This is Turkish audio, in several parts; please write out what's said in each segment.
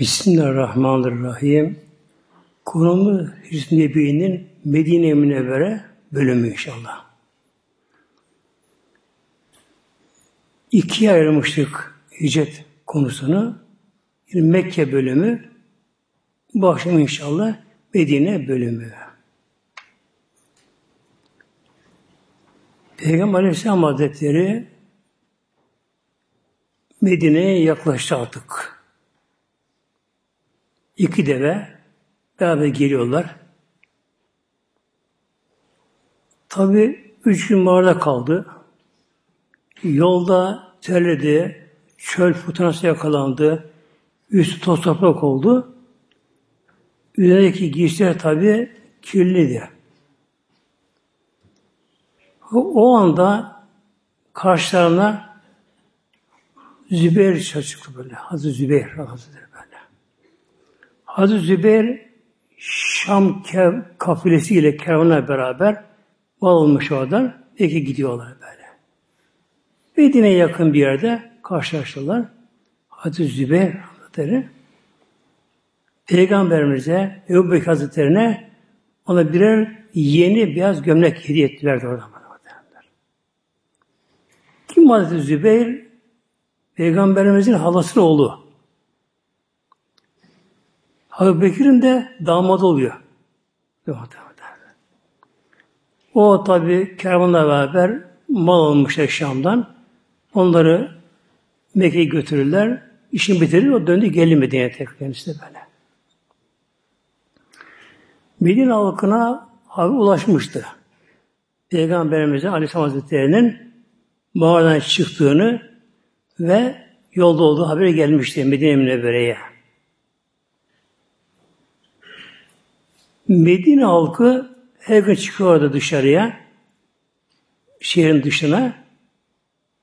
Bismillahirrahmanirrahim. Konumuz Hüsnü Nebi'nin Medine Münevvere bölümü inşallah. İkiye ayırmıştık hicret konusunu. Yani Mekke bölümü, bu akşam inşallah Medine bölümü. Peygamber Aleyhisselam Hazretleri Medine'ye yaklaştı artık. İki deve beraber geliyorlar. Tabi üç gün mağarada kaldı. Yolda terledi, çöl fırtınası yakalandı, üstü toz toprak oldu. Üzerindeki giysiler tabi kirliydi. O anda karşılarına Zübeyir çıktı böyle. Hazreti Zübeyir Hazretleri. Hazreti Zübeyir Şam kev, kafilesiyle kervanla beraber olmuş oradan. Peki gidiyorlar böyle. Medine'ye yakın bir yerde karşılaştılar. Hazreti Zübeyir Hazretleri Peygamberimize Ebu Bekir Hazretleri'ne ona birer yeni beyaz gömlek hediye ettiler de oradan. Kim Hazreti Zübeyir? Peygamberimizin halasının oğlu. Hazreti Bekir'in de damadı oluyor. O tabi kervanla beraber mal almışlar Şam'dan. Onları Mekke'ye götürürler. İşini bitirir, o döndü gelin Medine'ye tekrar kendisi böyle. Medine halkına haber ulaşmıştı. Peygamberimizin Aleyhisselam Hazretleri'nin mağaradan çıktığını ve yolda olduğu haberi gelmişti Medine Münevvere'ye. Medine halkı her gün çıkıyordu dışarıya, şehrin dışına,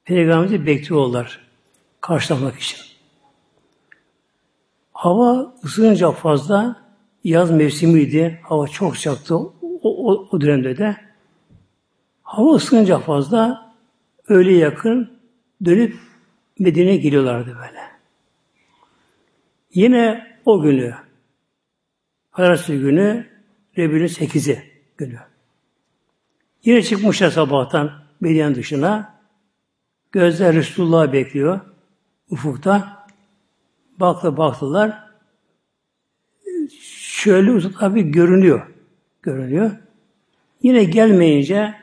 Peygamberimizi bekliyorlar karşılamak için. Hava ısınınca fazla, yaz mevsimiydi, hava çok sıcaktı o, o, o dönemde de. Hava ısınınca fazla, öyle yakın dönüp Medine'ye geliyorlardı böyle. Yine o günü, Pazartesi günü Rebül'ün 8'i günü. Yine çıkmışlar sabahtan Medine dışına. Gözler Resulullah bekliyor. Ufukta. Baktı baktılar. Şöyle uzak tabi görünüyor. Görünüyor. Yine gelmeyince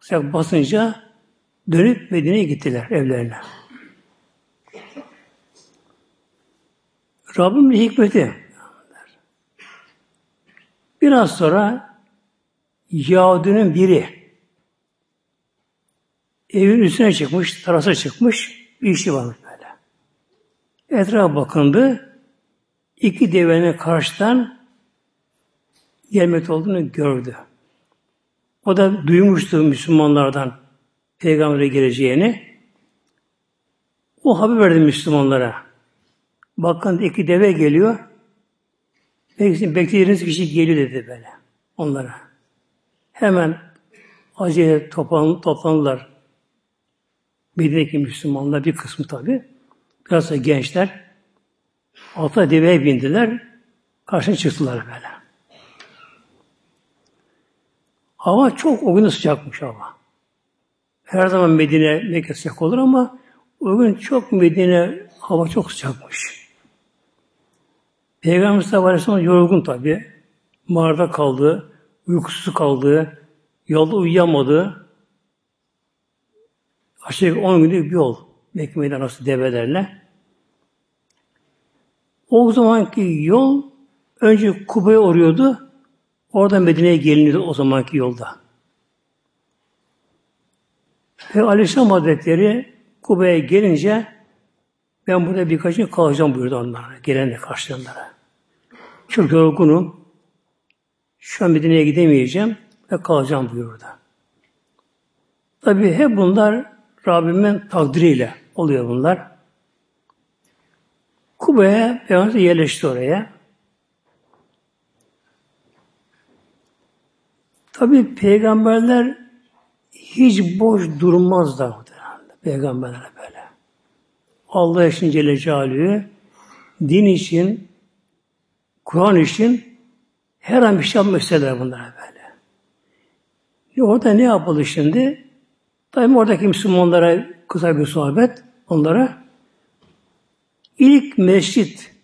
sıcak basınca dönüp Medine'ye gittiler evlerine. Rabbim bir hikmeti. Biraz sonra Yahudinin biri evin üstüne çıkmış, terasa çıkmış, bir işi varmış böyle. Etrafa bakındı, iki devenin karşıdan gelmek olduğunu gördü. O da duymuştu Müslümanlardan Peygamber'e geleceğini. O haber verdi Müslümanlara. Bakın iki deve geliyor. Beklediğiniz kişi geliyor dedi böyle onlara. Hemen acele toplan, toplandılar. Medine'deki Müslümanlar bir kısmı tabi. Biraz da gençler alta deveye bindiler. Karşına çıktılar böyle. Hava çok o gün sıcakmış hava. Her zaman Medine Mekke sıcak olur ama o gün çok Medine hava çok sıcakmış. Peygamber Mustafa Aleyhisselam yorgun tabi. Mağarada kaldı, uykusuz kaldı, yolda uyuyamadı. Aşağı 10 günlük bir yol. Mekke Medine arası develerle. O zamanki yol önce Kuba'ya uğruyordu. Oradan Medine'ye geliniyordu o zamanki yolda. Ve Aleyhisselam Hazretleri Kuba'ya gelince ben burada birkaç gün kalacağım buyurdu onlara. Gelenle karşılayanlara. Çok yorgunum. Şu an Medine'ye gidemeyeceğim ve kalacağım buyurdu. Tabi hep bunlar Rabbimin takdiriyle oluyor bunlar. Kuba'ya Peygamber yerleşti oraya. Tabi peygamberler hiç boş durmazlar peygamberler. Allah için Celle Celaluhu din için, Kur'an için her an bir şey yapmak istediler bunlara böyle. E orada ne yapıldı şimdi? Tabi oradaki Müslümanlara kısa bir sohbet onlara. ilk mescit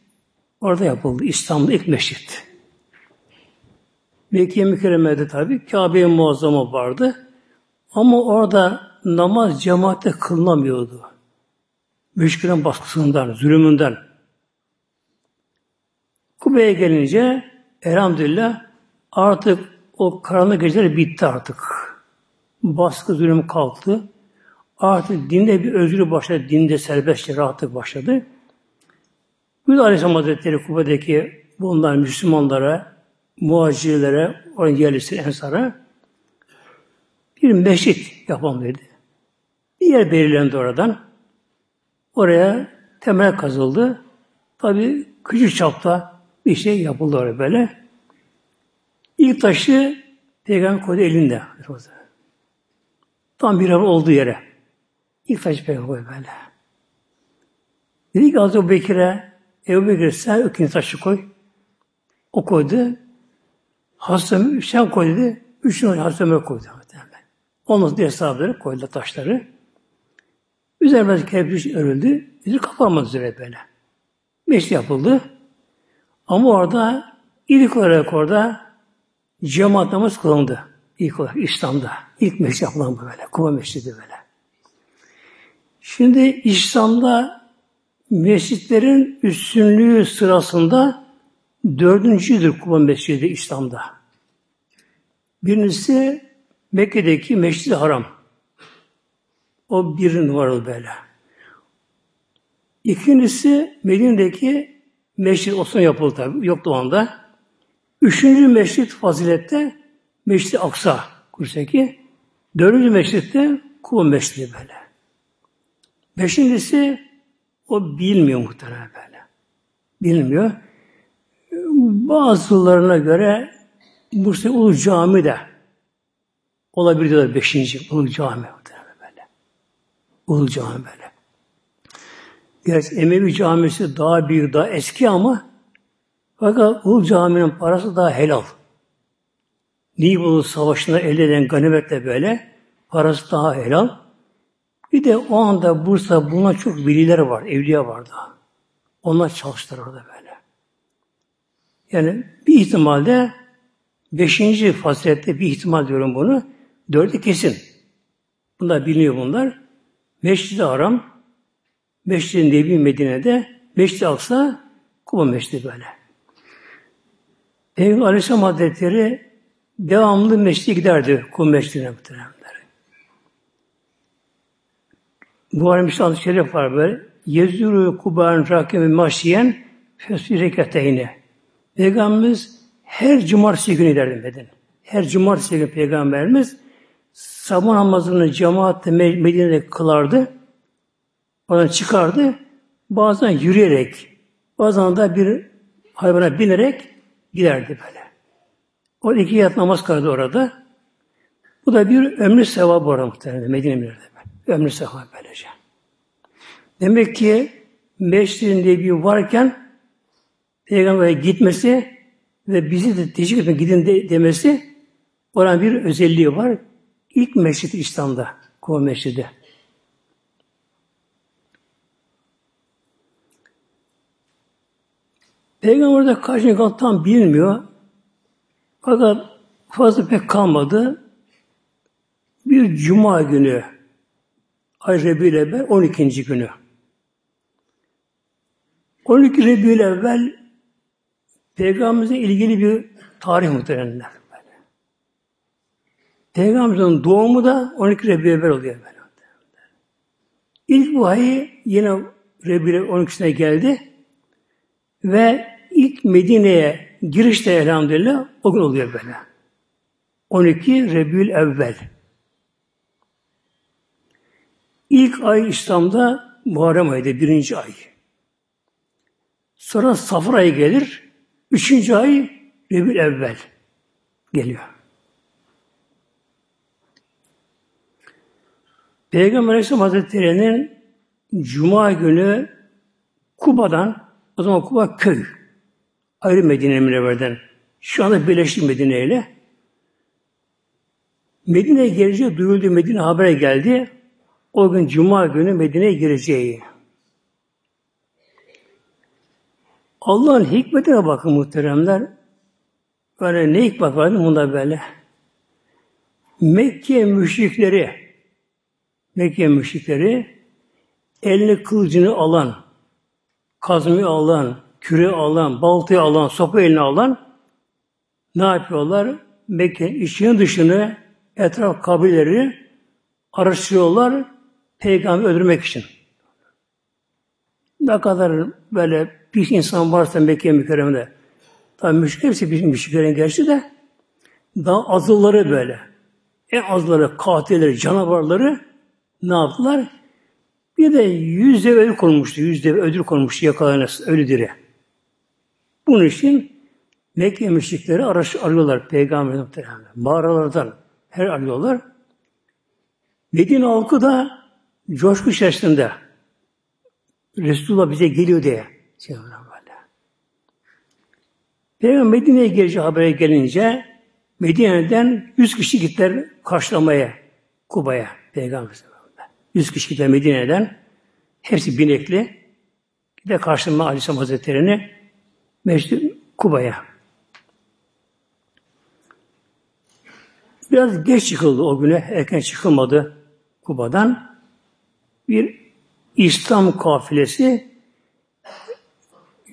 orada yapıldı. İstanbul'da ilk mescit. Mekke-i Mükerreme'de tabi Kabe-i vardı. Ama orada namaz cemaatte kılınamıyordu. Müşkülün baskısından, zulümünden. Kube'ye gelince elhamdülillah artık o karanlık geceler bitti artık. Baskı zulüm kalktı. Artık dinde bir özgürlük başladı. Dinde serbestçe rahatlık başladı. Gül Aleyhisselam Hazretleri Kube'deki bunlar Müslümanlara, muhacirlere, oranın yerlisi ensara bir meşit yapalım dedi. Bir yer belirlendi oradan. Oraya temel kazıldı. Tabi küçük çapta bir şey yapıldı oraya böyle. İlk taşı Peygamber koydu elinde. Tam bir olduğu yere. İlk taşı Peygamber koydu böyle. Dedi ki Hazreti Bekir'e Ebu Bekir sen ikinci taşı koy. O koydu. Hastam sen koy dedi. Üçünü Hastam'a koydu. Onun diye hesapları koydular taşları. Üzerine kerpiç örüldü. Yüzü kapanmadı üzere böyle. Meşri yapıldı. Ama orada ilk olarak orada cemaat namaz kılındı. İlk olarak İslam'da. İlk meşri yapılan bu böyle. Kuba meşridi böyle. Şimdi İslam'da mescitlerin üstünlüğü sırasında dördüncüdür Kuba Mescidi İslam'da. Birincisi Mekke'deki Meşrid-i Haram. O bir numaralı böyle. İkincisi Medine'deki Meşrid Osman yapıldı tabi. Yoktu o anda. Üçüncü meşrit fazilette Meşrid-i Aksa Kurseki. Dördüncü meşritte Kuba Meşridi böyle. Beşincisi o bilmiyor muhtemelen böyle. Bilmiyor. Bazılarına göre Bursa Ulu Cami de olabilir diyorlar beşinci Ulu Cami böyle. Ulu Cami böyle. Gerçi Emevi Camisi daha büyük, daha eski ama fakat Ulu Cami'nin parası daha helal. Nibolu Savaşı'nda elde eden ganimetle böyle parası daha helal. Bir de o anda Bursa buna çok veliler var, evliya var da. Onlar çalıştılar orada böyle. Yani bir ihtimalde beşinci fazilette bir ihtimal diyorum bunu. Dördü kesin. Bunlar biliniyor bunlar. Meşrid-i Haram, Meşrid-i Nebi Medine'de, Meşrid-i Aksa, Kuba Meşridi böyle. Peygamber Aleyhisselam Hazretleri devamlı meşride giderdi Kuba Meşridi'ne muhteremler. Bu arada bir şerif var böyle. Yezuru Kuba'nın rakimi maşiyen fesfi rekateyni. Peygamberimiz her cumartesi günü giderdi Medine. Her cumartesi günü Peygamberimiz sabah namazını cemaatle Medine'de kılardı. Oradan çıkardı. Bazen yürüyerek, bazen de bir hayvana binerek giderdi böyle. O iki yat namaz kıldı orada. Bu da bir ömrü sevabı orada muhtemelen Medine Münir'de. Ömrü sevabı böylece. Demek ki Meşrin diye bir varken Peygamber'e gitmesi ve bizi de teşvik etmek gidin de, demesi oranın bir özelliği var. İlk mescid İslam'da, Kuva Mescidi. Peygamber orada kaç gün kaldı tam bilmiyor. Fakat fazla pek kalmadı. Bir cuma günü Ay Rebi'yle evvel 12. günü. 12 Rebi'yle evvel Peygamberimizle ilgili bir tarih muhtemelenler. Peygamberimizin doğumu da 12 Rebi'ye oluyor böyle. İlk vahiy yine Rebi'ye 12'sine geldi ve ilk Medine'ye giriş de elhamdülillah o gün oluyor böyle. 12 Rebül evvel. İlk ay İslam'da Muharrem ayıydı, birinci ay. Sonra Safar ayı gelir, üçüncü ay Rebül evvel geliyor. Peygamber Aleyhisselam Hazretleri'nin Cuma günü Kuba'dan, o zaman Kuba köy, Ayrı Medine Münevver'den. Şu anda birleşti Medine ile. Medine'ye geleceği duyuldu. Medine habere geldi. O gün Cuma günü Medine'ye gireceği. Allah'ın hikmetine bakın muhteremler. Böyle ne hikmet var bunda böyle? Mekke müşrikleri Mekke müşrikleri eline kılıcını alan, kazmayı alan, küre alan, baltayı alan, sopa eline alan ne yapıyorlar? Mekke içini dışını etraf kabileleri araştırıyorlar peygamber öldürmek için. Ne kadar böyle bir insan varsa Mekke mükerremede tabi müşrik hepsi bir müşriklerin gerçi de daha azılları böyle. En azları, katilleri, canavarları ne yaptılar? Bir de yüzde ödül konmuştu. Yüzde ödül konmuştu yakalanırsa ölü diri. Bunun için Mekke müşrikleri araş, arıyorlar Peygamber muhtemelen. Mağaralardan her arıyorlar. Medine halkı da coşku içerisinde Resulullah bize geliyor diye. Peygamber Medine'ye geleceği habere gelince Medine'den yüz kişi gittiler karşılamaya Kuba'ya Peygamber Yüz kişi gittiler Medine'den hepsi binekli de karşılama Aleyhisselam Hazretleri'ni Mescid Kuba'ya. Biraz geç çıkıldı o güne, erken çıkılmadı Kuba'dan. Bir İslam kafilesi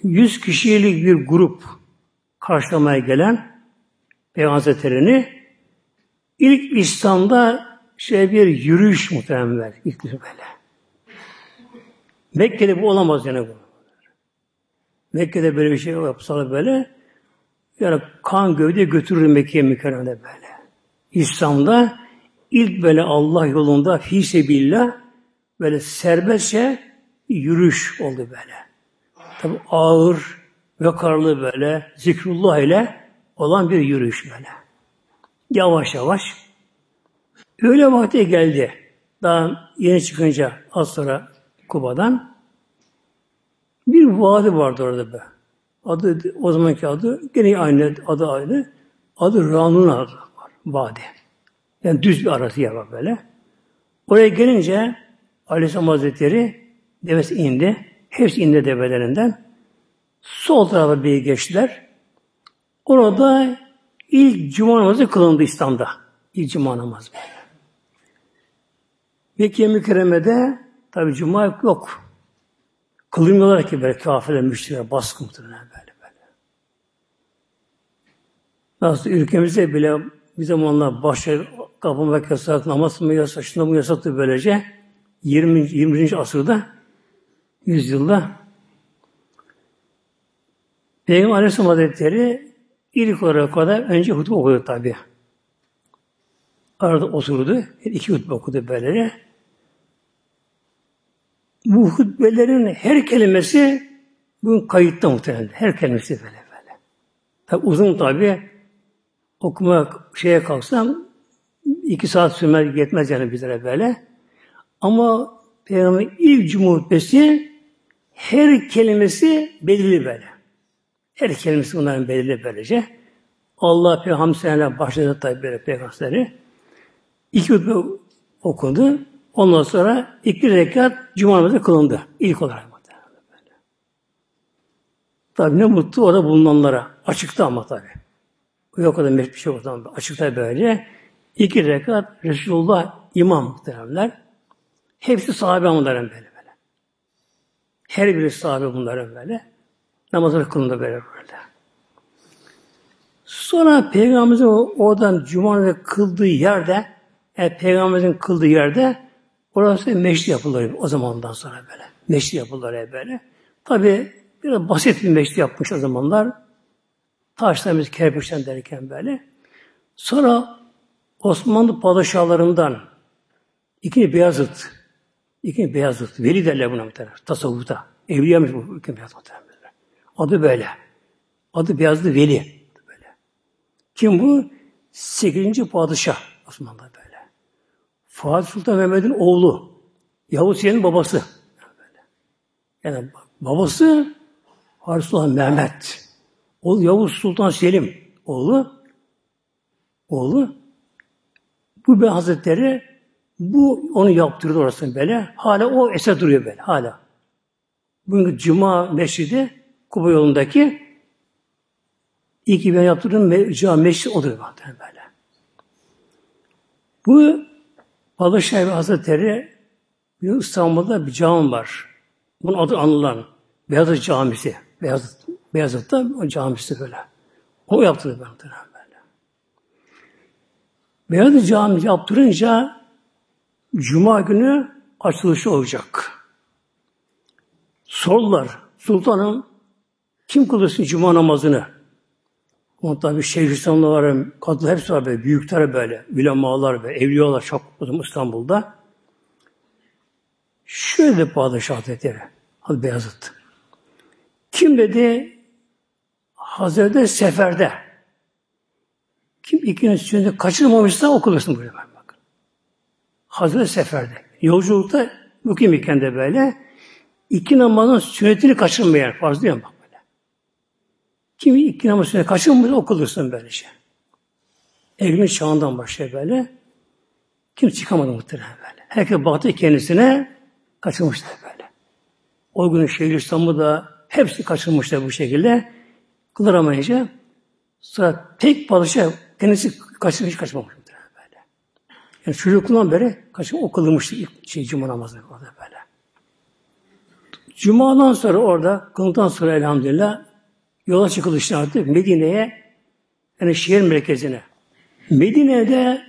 yüz kişilik bir grup karşılamaya gelen Peygamber Hazretleri'ni ilk İslam'da şey bir yürüyüş muhtemelen ilk böyle. Mekke'de bu olamaz yani bu. Mekke'de böyle bir şey yapsalar böyle yani kan gövde götürür Mekke'ye mükerremede böyle. İslam'da ilk böyle Allah yolunda fi sebillah böyle serbestçe yürüyüş oldu böyle. Tabi ağır ve karlı böyle zikrullah ile olan bir yürüyüş böyle. Yavaş yavaş. Öyle vakti geldi. Daha yeni çıkınca az sonra Kuba'dan bir vadi vardı orada be. Adı o zamanki adı gene aynı adı aynı. Adı Ranun adı var. Vadi. Yani düz bir arası yer var böyle. Oraya gelince Aleyhisselam Hazretleri devesi indi. Hepsi indi develerinden. Sol tarafa bir geçtiler. Orada ilk cuma namazı kılındı İslam'da. İlk cuma namazı böyle. Mekke mükerremede tabi cuma yok. Kılmıyorlar ki böyle kafirler, müşteriler, baskı muhtemelen böyle böyle. Nasıl ülkemizde bile bir zamanlar başta kapılmak yasak, namaz mı yasak, şunda mı yasaktı böylece. 20. 20. asırda, yüzyılda Peygamber Aleyhisselam Hazretleri ilk olarak kadar önce hutbe okudu tabi. Arada oturdu. iki hutbe okudu böylece. Bu hutbelerin her kelimesi bugün kayıtta muhtemelen. Her kelimesi böyle böyle. Tabi uzun tabi okumak şeye kalksam iki saat sürmez yetmez yani bizlere böyle. Ama Peygamber ilk cumhurtbesi her kelimesi belirli böyle. Her kelimesi bunların belirli böylece. Allah Peygamber'e başladı tabi böyle peygamberleri. İki hutbe okundu. Ondan sonra iki rekat cuma namazı kılındı. İlk olarak. Tabi ne mutlu orada bulunanlara. Açıkta ama tabi. Yok kadar bir şey o Açıkta böyle. İki rekat Resulullah imam muhteremler. Hepsi sahabe bunların böyle böyle. Her biri sahabe bunların böyle. Namazları kılındı böyle böyle. Sonra Peygamberimizin oradan Cuma'da kıldığı yerde, yani Peygamberimizin kıldığı yerde orası meşri yapılır o zamandan sonra böyle. Meşri yapılır böyle. Tabi biraz basit bir meşri yapmış o zamanlar. Taşlarımız kerpiçten derken böyle. Sonra Osmanlı padişahlarından ikinci Beyazıt, ikinci Beyazıt, veli derler buna muhtemelen, tasavvufta. Evliyamış bu ikinci Beyazıt muhtemelen. Adı böyle. Adı Beyazıt Veli. Böyle. Kim bu? Sekizinci padişah Osmanlı'da. Fatih Sultan Mehmet'in oğlu. Yavuz Selim'in babası. Yani babası Fatih Sultan Mehmet. oğlu Yavuz Sultan Selim oğlu oğlu bu bir hazretleri bu onu yaptırdı orasını böyle. Hala o eser duruyor böyle hala. Bugün Cuma Mescidi Kuba yolundaki ilk ben yaptırdığım cami mescid odur böyle. Bu Balıkşehir Hazretleri bir İstanbul'da bir cami var. Bunun adı anılan Beyazıt Camisi. Beyazıt, Beyazıt'ta o camisi böyle. O yaptırdı böyle. Beyazıt Camisi yaptırınca Cuma günü açılışı olacak. Sordular. Sultanım kim kılırsın Cuma namazını? Ama tabi Şeyhülislam'da var, kadın hepsi var böyle, büyükler böyle, ulemalar ve evliyalar çok İstanbul'da. Şöyle de Padişah Hazretleri, Hazreti Beyazıt. Kim dedi? Hazreti seferde. Kim ikinin sünneti kaçırmamışsa okulasın böyle ben bakın. Hazreti seferde. Yolculukta mukim iken de böyle iki namazın sünnetini kaçırmayan farz diyor bak böyle. Kim iki namazın sünnetini kaçırmamışsa okulursun böylece. Şey. Evlilik çağından başlıyor böyle. Kim çıkamadı muhtemelen böyle. Herkes baktı kendisine kaçırmışlar böyle. O günün şehir da hepsi kaçırmışlar bu şekilde. Kılamayınca sonra tek padişah kendisi kaçırmış kaçmamış böyle. Yani çocukluğundan beri kaçın o kılınmıştı ilk şey, cuma namazı orada böyle. Cuma'dan sonra orada, kıldıktan sonra elhamdülillah yola çıkılışta artık Medine'ye yani şehir merkezine. Medine'de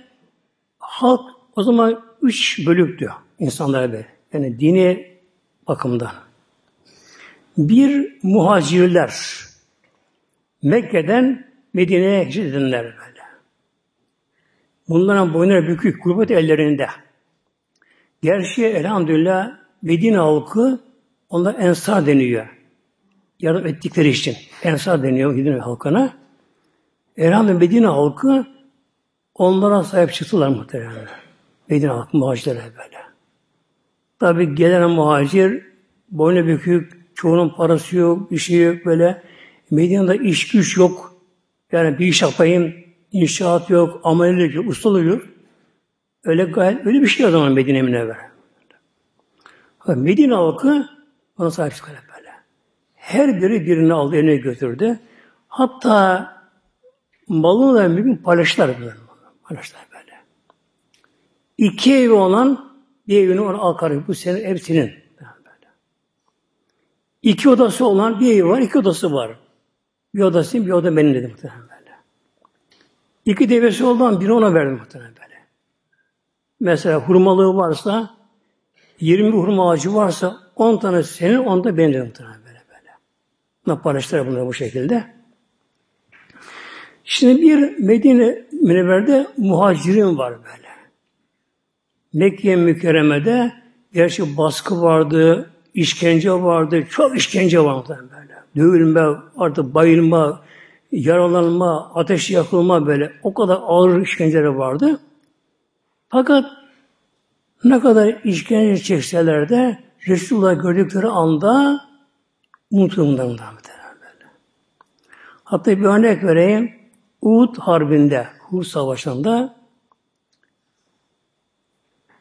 halk o zaman üç bölüktü insanlara böyle. Yani dini bakımdan. Bir muhacirler. Mekke'den Medine'ye hicret edenler böyle. Bunların boyunları bükük, gurbet ellerinde. Gerçi elhamdülillah Medine halkı onlar ensar deniyor. Yardım ettikleri için. Ensar deniyor Medine halkına. Elhamdülillah Medine halkı onlara sahip çıktılar muhtemelen. Medine halkı muhacirlere böyle. Tabi gelen muhacir boynu bükük, çoğunun parası yok, bir şey yok böyle. Medine'de iş güç yok. Yani bir iş yapayım, inşaat yok, amelilik yok, ustalık yok. Öyle gayet, öyle bir şey o zaman Medine Münevver. Medine halkı ona sahip çıkıyor. Her biri birini aldı, eline götürdü. Hatta malını da mümkün paylaştılar böyle. Paylaştılar böyle. İki evi olan bir evini ona al karı. Bu senin ev senin. Böyle. İki odası olan bir evi var, iki odası var. Bir odası bir oda benim dedi muhtemelen böyle. İki devesi olan biri ona verdim muhtemelen böyle. Mesela hurmalığı varsa 20 hurma ağacı varsa 10 tane senin, 10 da benim dedi muhtemelen Buna paylaştılar bunları bu şekilde. Şimdi bir Medine Münevver'de muhacirin var böyle. Mekke mükerremede gerçi baskı vardı, işkence vardı, çok işkence vardı böyle. Dövülme, artık bayılma, yaralanma, ateş yakılma böyle o kadar ağır işkenceler vardı. Fakat ne kadar işkence çekseler de Resulullah gördükleri anda unutulmadan böyle. Hatta bir örnek vereyim. Uhud Harbi'nde, Uhud Savaşı'nda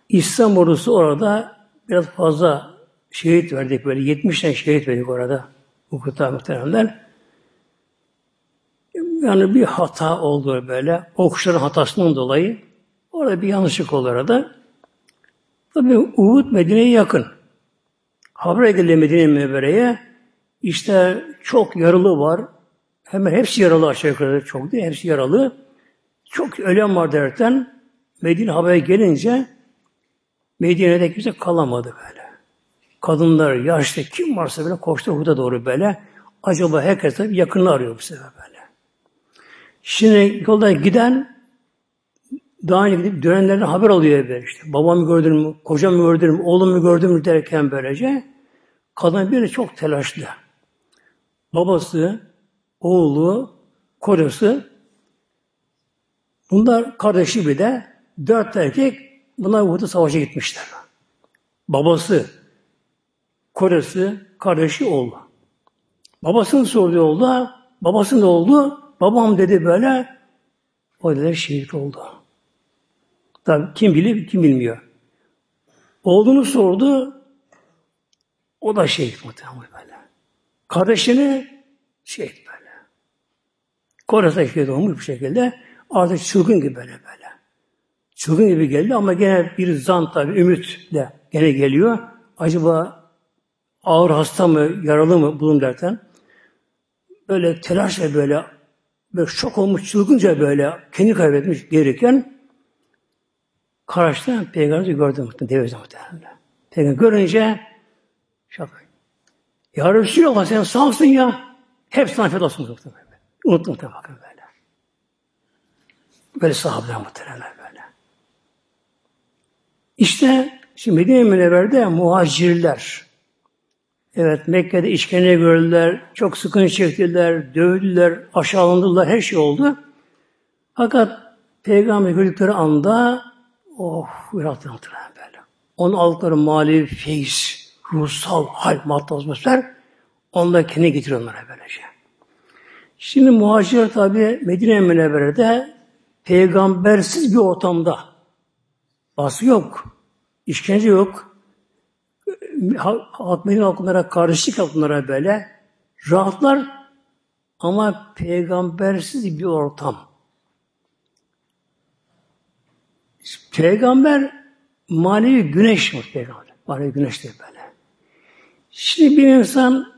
İslam ordusu orada biraz fazla şehit verdik böyle. 70 tane şehit verdik orada. Uhud'da muhteremler. Yani bir hata oldu böyle. Okçuların hatasından dolayı. Orada bir yanlışlık oldu orada. Tabi Uhud Medine'ye yakın. Haber geldi Medine Münevvere'ye. İşte çok yaralı var. Hemen hepsi yaralı aşağı yukarı çok değil. Hepsi yaralı. Çok ölen var derken Medine haber gelince Medine'de kimse kalamadı böyle. Kadınlar, yaşlı kim varsa böyle koştu Uhud'a doğru böyle. Acaba herkes tabii yakını arıyor bu sefer böyle. Şimdi yolda giden daha önce gidip dönenlerden haber alıyor böyle işte. Babamı gördün mü, kocamı gördün mü, oğlumu gördün mü derken böylece kadın bir de çok telaşlı. Babası, oğlu, kocası bunlar kardeşi bir de dört erkek Bunlar Uhud'a savaşa gitmişler. Babası, kocası, kardeşi, oğlu. Babasının sorduğu oğlu babası ne oldu? Babam dedi böyle, o dedi şehit oldu. Tabi kim bilir, kim bilmiyor. Oğlunu sordu, o da şehit muhtemelen. Kardeşini şehit böyle. Kore'de olmuş bu şekilde. Artık çılgın gibi böyle böyle. Çılgın gibi geldi ama gene bir zan tabi, ümitle gene geliyor. Acaba ağır hasta mı, yaralı mı bulun derken böyle telaşla böyle böyle şok olmuş çılgınca böyle kendi kaybetmiş gelirken karşıda Peygamber'i gördüm devlet muhtemelen. Peygamber görünce şok. Ya Resulallah sen sağsın ya. Hep sana feda olsun muhtemelen. Tabi bakın böyle. Böyle sahabeler muhtemelen böyle. İşte şimdi Medine Münevver'de muhacirler Evet Mekke'de işkence gördüler, çok sıkıntı çektiler, dövdüler, aşağılandılar, her şey oldu. Fakat Peygamber gördükleri anda oh rahatlar böyle. Onun aldıkları manevi feyiz, ruhsal hal, madde atmosfer onlar kendine getiriyor onlara böylece. Şimdi muhacirler tabi Medine Münevvere'de peygambersiz bir ortamda baskı yok, işkence yok, halk Medine halklara karışık bunlara böyle. Rahatlar ama peygambersiz bir ortam. Peygamber manevi güneş mi peygamber? Manevi güneş diye. Şimdi bir insan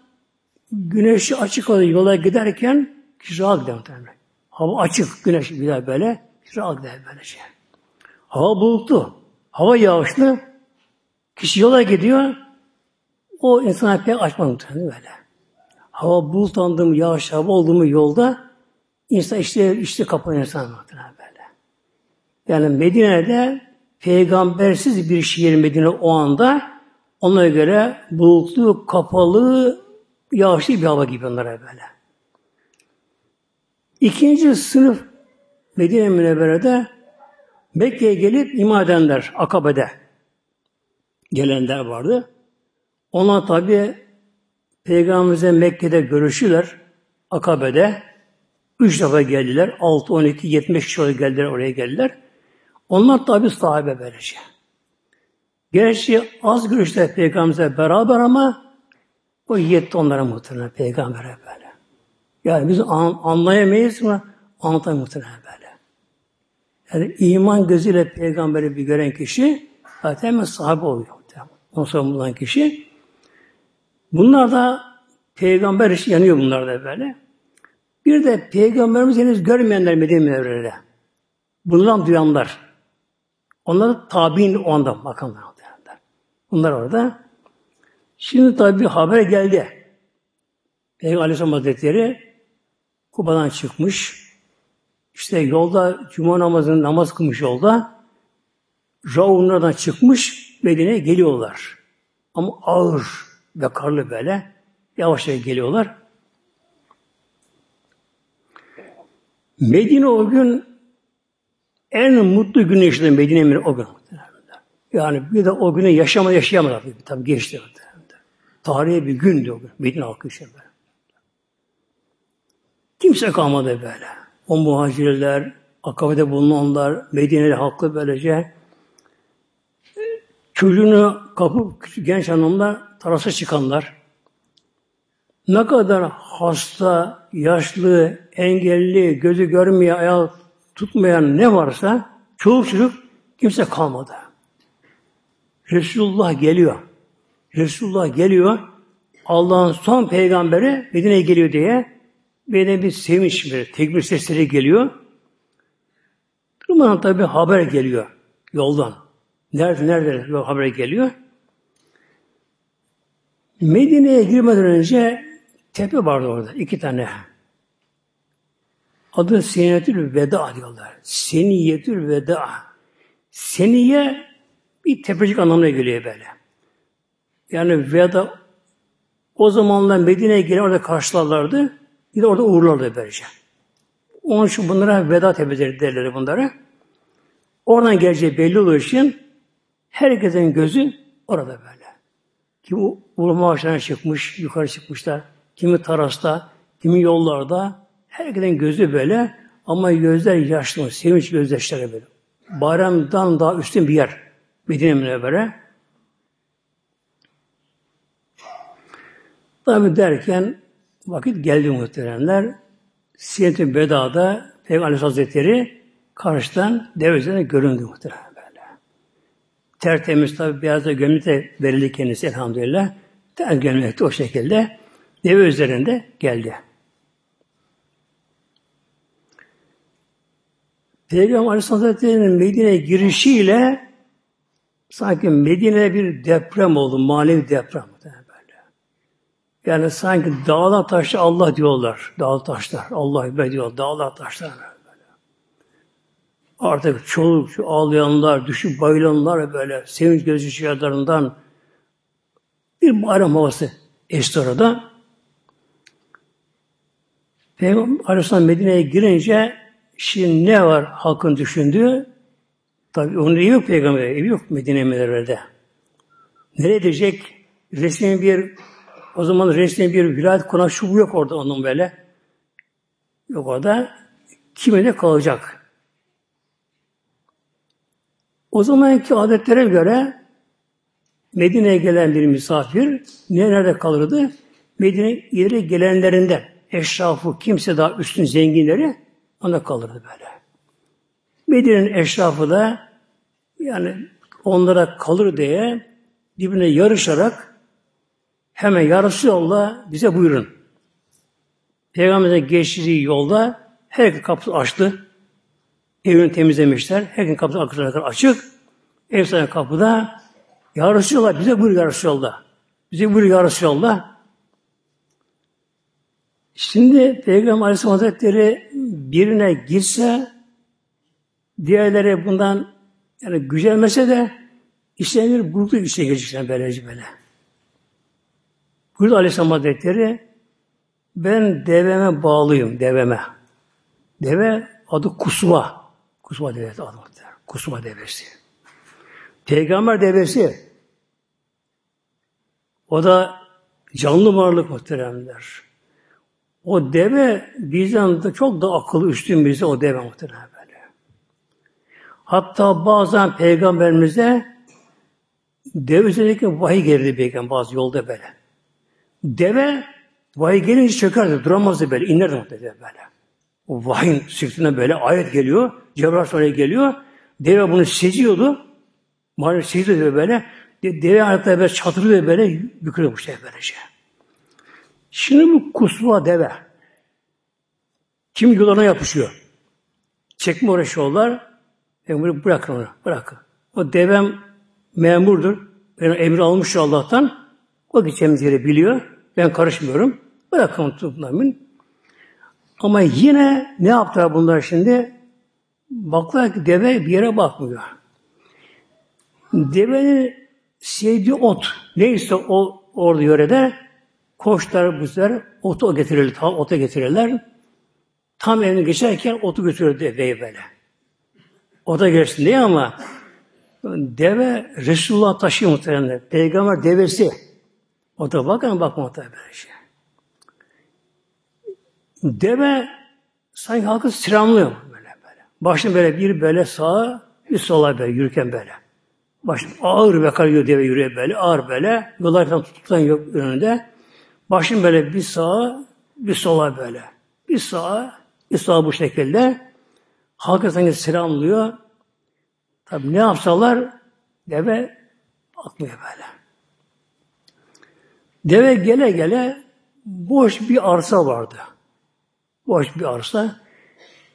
güneşi açık olan yola giderken rahat gider muhtemelen. Hava açık, güneş gider böyle, rahat gider böylece. Hava bulutlu, hava yağışlı, kişi yola gidiyor, o insana pek açmaz muhtemelen böyle. Hava bulutlandı mı, yağış hava oldu mu yolda insan işte işte kapanıyor insan muhtemelen böyle. Yani Medine'de peygambersiz bir şehir Medine o anda ona göre bulutlu, kapalı, yağışlı bir hava gibi onlara böyle. İkinci sınıf Medine Münevvere'de Mekke'ye gelip iman edenler, Akabe'de gelenler vardı. Onlar tabi Peygamberimize Mekke'de görüşüler. Akabe'de. Üç defa geldiler. 6, 12, 70 kişi geldiler oraya geldiler. Onlar tabi sahibe böylece. Gerçi az görüşte Peygamberimize beraber ama o yetti onlara muhtemelen Peygamber'e böyle. Yani biz an, anlayamayız mı? Anlatamayız muhtemelen böyle. Yani iman gözüyle Peygamber'i bir gören kişi zaten hemen sahibi oluyor. Ondan sonra bulan kişi Bunlar da peygamber için yanıyor bunlar da böyle. Bir de peygamberimiz henüz görmeyenler Medine Münevvere'de. Bundan duyanlar. Onlar tabi'in o anda makamlar. Bunlar orada. Şimdi tabi bir haber geldi. Peygamber Aleyhisselam Hazretleri Kuba'dan çıkmış. İşte yolda cuma namazını namaz kılmış yolda. Raunlardan çıkmış Medine'ye geliyorlar. Ama ağır, ve karlı böyle yavaş yavaş geliyorlar. Medine o gün en mutlu yaşadı Medine o gün. Yani bir de o günü yaşama yaşayamadılar. Tabi geçti. Tarihi bir gündü o gün. Medine halkı işte böyle. Kimse kalmadı böyle. O muhacirler, Akabe'de bulunanlar, Medine'li halkı böylece çocuğunu kapıp genç hanımlar tarasa çıkanlar, ne kadar hasta, yaşlı, engelli, gözü görmeyen, ayağı tutmayan ne varsa çoğu çocuk kimse kalmadı. Resulullah geliyor. Resulullah geliyor. Allah'ın son peygamberi Medine'ye geliyor diye Medine'ye bir sevinç bir tekbir sesleri geliyor. Durmadan tabi haber geliyor yoldan. Nerede nerede haber geliyor? Medine'ye girmeden önce tepe vardı orada. iki tane. Adı Seniyetül Veda diyorlar. Seniyetül Veda. Seniye bir tepecik anlamına geliyor böyle. Yani Veda o zamanlar Medine'ye giren orada karşılarlardı. Bir de orada uğurlardı böylece. Onun için bunlara veda tepeleri derler bunlara. Oradan geleceği belli olduğu için herkesin gözü orada böyle. Kimi ulama ağaçlarına çıkmış, yukarı çıkmışlar. Kimi tarasta, Kimi yollarda herkesin gözü böyle ama gözler yaşlı, sevinç gözyaşları böyle. Bayramdan daha üstün bir yer. Medine Münevvere. Tabi derken vakit geldi muhteremler. Sinet-i Beda'da Peygamber Hazretleri karşıdan dev üzerine göründü muhterem böyle. Tertemiz tabi beyaz da gömlek de verildi kendisi elhamdülillah. Ters gömlekte o şekilde dev üzerinde geldi. Peygamber Aleyhisselam Hazretleri'nin Medine'ye girişiyle sanki Medine bir deprem oldu, manevi deprem. Böyle. Yani sanki dağlar taşlar Allah diyorlar. Dağlar taşlar. Allah be diyor. Dağlar taşlar. Böyle. Artık çoluk ağlayanlar, düşüp bayılanlar böyle sevinç gözyaşlarından bir bayram havası esti orada. Peygamber Aleyhisselam Medine'ye girince Şimdi ne var halkın düşündüğü? Tabi onun evi yok peygamber, evi yok Medine Münevvere'de. Nereye gidecek? Resmi bir, o zaman resmi bir vilayet konak şu bu yok orada onun böyle. Yok orada. Kime de kalacak? O zamanki adetlere göre Medine'ye gelen bir misafir nerede kalırdı? Medine ileri gelenlerinden eşrafı, kimse daha üstün zenginleri Onda kalırdı böyle. Medine'nin eşrafı da yani onlara kalır diye dibine yarışarak hemen yarısı yolla bize buyurun. Peygamber'e geçtiği yolda her kapısı açtı. Evini temizlemişler. Her gün kapısı arkasına açık. Ev sahibi kapıda yarısı yolla bize buyur yarısı yolda. Bize buyur yarısı yolda. Şimdi Peygamber Aleyhisselam Hazretleri birine girse diğerleri bundan yani gücenmese de bir gruplu işe geçecekler böylece böyle. Buyurdu Aleyhisselam Hazretleri ben deveme bağlıyım deveme. Deve adı Kusva. Kusva devesi adı Kusva devesi. Peygamber devesi. O da canlı varlık muhteremler. O deve bizden de çok da akıllı üstün birisi o deve muhtemelen böyle. Hatta bazen peygamberimize deve üzerindeki vahiy gelirdi peygamber bazı yolda böyle. Deve vahiy gelince çökerdi, duramazdı böyle, inlerdi muhtemelen böyle. O vahiyin sırtına böyle ayet geliyor, Cebrail sonra geliyor. Deve bunu seziyordu. Maalesef seziyordu böyle. Deve ayakta böyle çatırıyor böyle, bükülüyormuş böylece. Şey. Şimdi bu kusva deve. Kim yılana yapışıyor. Çekme uğraşıyorlar. Emri bırakın onu. Bırakın. O devem memurdur. Ben emri almış Allah'tan. O gideceğimiz yeri biliyor. Ben karışmıyorum. Bırakın onu Ama yine ne yaptılar bunlar şimdi? Baklar ki deve bir yere bakmıyor. Devenin sevdiği ot neyse o orada yörede Koçlar bu sefer otu getirirler, tam ota getirirler. Tam evine geçerken otu götürür deveyi böyle. Ota geçsin diye ama deve Resulullah taşıyor muhtemelen. Peygamber devesi. O da bakın bakma o da böyle şey. Deve sanki halkı sıramlıyor böyle böyle. Başını böyle bir böyle sağa bir sola böyle yürürken böyle. Başını ağır ve kalıyor deve yürüyor böyle ağır böyle. Yollar falan yok önünde. Başım böyle bir sağa, bir sola böyle. Bir sağa, bir sağa bu şekilde. Halka sanki selamlıyor. Tabi ne yapsalar deve bakmıyor böyle. Deve gele gele boş bir arsa vardı. Boş bir arsa.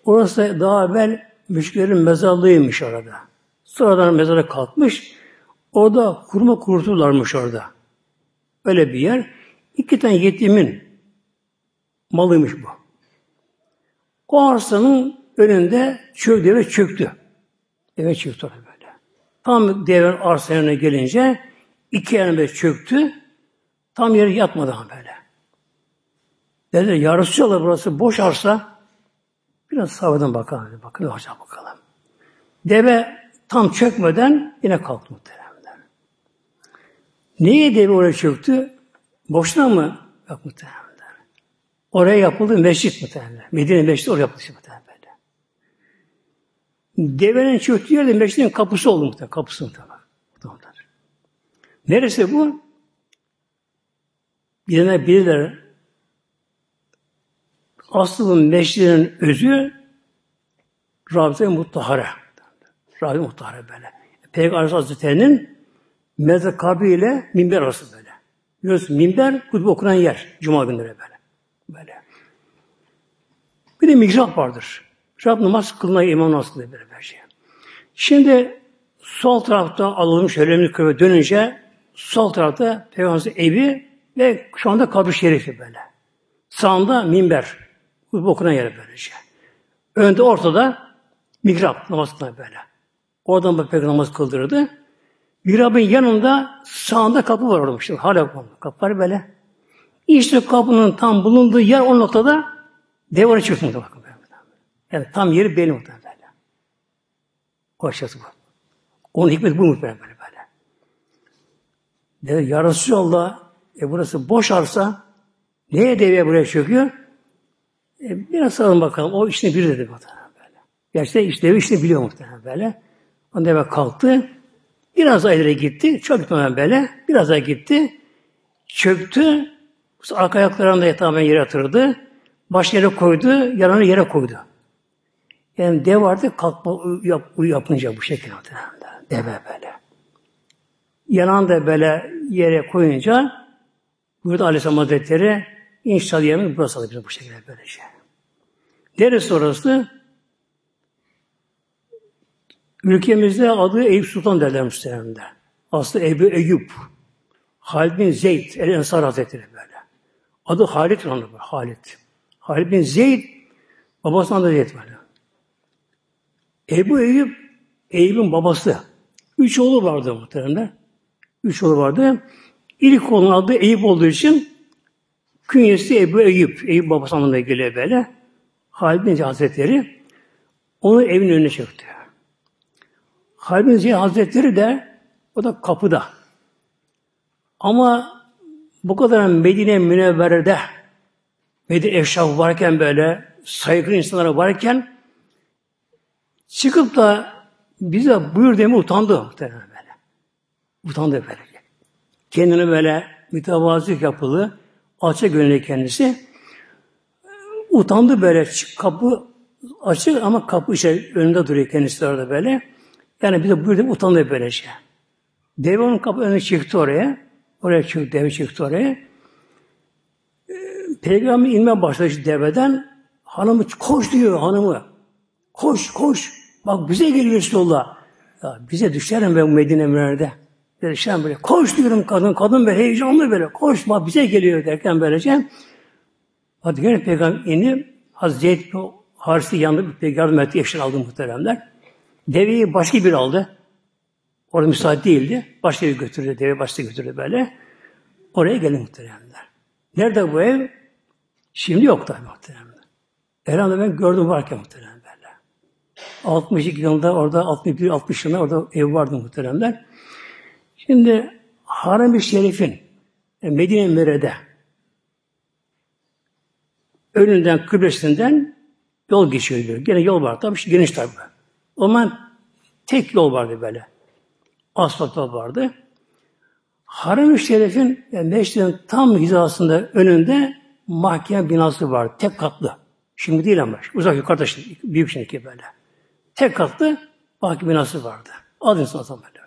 Orası daha evvel müşkülerin mezarlığıymış orada. Sonradan mezara kalkmış. Orada kurma kurtularmış orada. Öyle bir yer. İki tane yetimin malıymış bu. O arsanın önünde çöl deve çöktü. Deve çöktü böyle. Tam deve arsa gelince iki yerine çöktü. Tam yeri yatmadı böyle. Dediler yarısı yola burası boş arsa. Biraz sağdan bakalım. Bakın olacak bakalım. Deve tam çökmeden yine kalktı muhteremler. Niye deve oraya çöktü? Boşuna mı? Yok muhtemelen. Oraya yapıldı mescit muhtemelen. Medine mescidi oraya yapıldı böyle. Devenin çöktüğü yerde mescidin kapısı oldu muhtemelen. Kapısı muhtemelen. Neresi bu? Bilenler bilirler. Aslı bu mescidin özü Rabite Muttahare. Rabite Muttahare böyle. Peygamber Hazretleri'nin mezar kabri ile minber arası böyle. Biliyorsun minber hutbe okunan yer. Cuma günleri böyle. Böyle. Bir de mihrap vardır. Rab namaz kılına imam namaz kılıyor böyle. Şimdi sol tarafta alınmış önemli köye dönünce sol tarafta Peygamberimizin evi ve şu anda kabri şerifi böyle. Sağında minber. Hutbe okunan yer böylece. Önde ortada mihrap namaz kılıyor böyle. Oradan bak peygamber namaz kıldırdı. Mihrabın yanında sağında kapı var orada işte. Hala kapı var böyle. İşte kapının tam bulunduğu yer o noktada devre çıktı bakın. Yani tam yeri belli muhtemelen aşağısı bu. Onun hikmeti bu muhtemelen böyle böyle. Dedi ya Resulallah e burası boş arsa neye deveye buraya çöküyor? E, biraz soralım bakalım. O işini bilir dedi muhtemelen böyle. Gerçekten iş devi işini biliyor muhtemelen böyle. O deve kalktı. Biraz daha ileri gitti. Çok gitmeden böyle. Biraz daha gitti. Çöktü. Arka ayaklarını da tamamen yere yatırdı. Baş yere koydu. Yanını yere koydu. Yani dev vardı kalkma yap, yapınca bu şekilde. Deve böyle. Yanan da böyle yere koyunca burada Aleyhisselam Hazretleri inşallah yemin burası alıyor bu şekilde böyle şey. Neresi orası? Ülkemizde adı Eyüp Sultan derler muhtemelen. Aslında Ebu Eyüp. Halid bin Zeyd El Ensar Hazretleri böyle. Adı Halid böyle. Halid. Halid bin Zeyd babasından da Zeyd böyle. Ebu Eyüp Eyüp'ün babası. Üç oğlu vardı muhtemelen. Üç oğlu vardı. İlk oğlunun adı Eyüp olduğu için künyesi Ebu Eyüp. Eyüp babası anlamına geliyor böyle. Halid bin Hazretleri onu evin önüne çöktü. Halid bin Hazretleri de o da kapıda. Ama bu kadar Medine Münevvere'de Medine eşrafı varken böyle saygılı insanlara varken çıkıp da bize buyur deme utandı muhtemelen böyle. Utandı böyle. Kendine böyle mütevazı yapılı, alçak gönüllü kendisi. Utandı böyle. Kapı açık ama kapı işte önünde duruyor kendisi orada böyle. Yani bize buyur deme utandı böyle şey. Deve onun kapı önüne çıktı oraya. Oraya çıktı, deve çıktı oraya. Peygamber inme başladı deveden. Hanımı koş diyor hanımı. Koş, koş. Bak bize geliyor Resulullah. Ya bize düşerim ben Medine Münevver'de. Düşerim böyle. Koş diyorum kadın. Kadın böyle heyecanlı böyle. Koş bak bize geliyor derken böylece. Hadi gene peygamber indi. Hazreti Haris'i yanında bir yardım etti. Eşler aldı muhteremler. Deveyi başka bir aldı. Orada müsaade değildi. Başka bir götürdü. Deve başka götürdü böyle. Oraya geldi muhteremler. Nerede bu ev? Şimdi yok tabi muhteremler. Herhalde ben gördüm varken muhterem böyle. 62 yılında orada 61 60 yılında orada ev vardı muhteremler. Şimdi Harem-i Şerif'in e, Medine Münevvere'de önünden kıblesinden yol geçiyor diyor. Gene yol var tabii geniş tabi. O zaman tek yol vardı böyle. Asfalt yol vardı. Harem-i Şerif'in yani meşridin tam hizasında önünde mahkeme binası var. Tek katlı. Şimdi değil ama. Uzak yukarıda şimdi. Büyük şimdiki böyle. Tek katlı mahkeme binası vardı. Az insan böyle.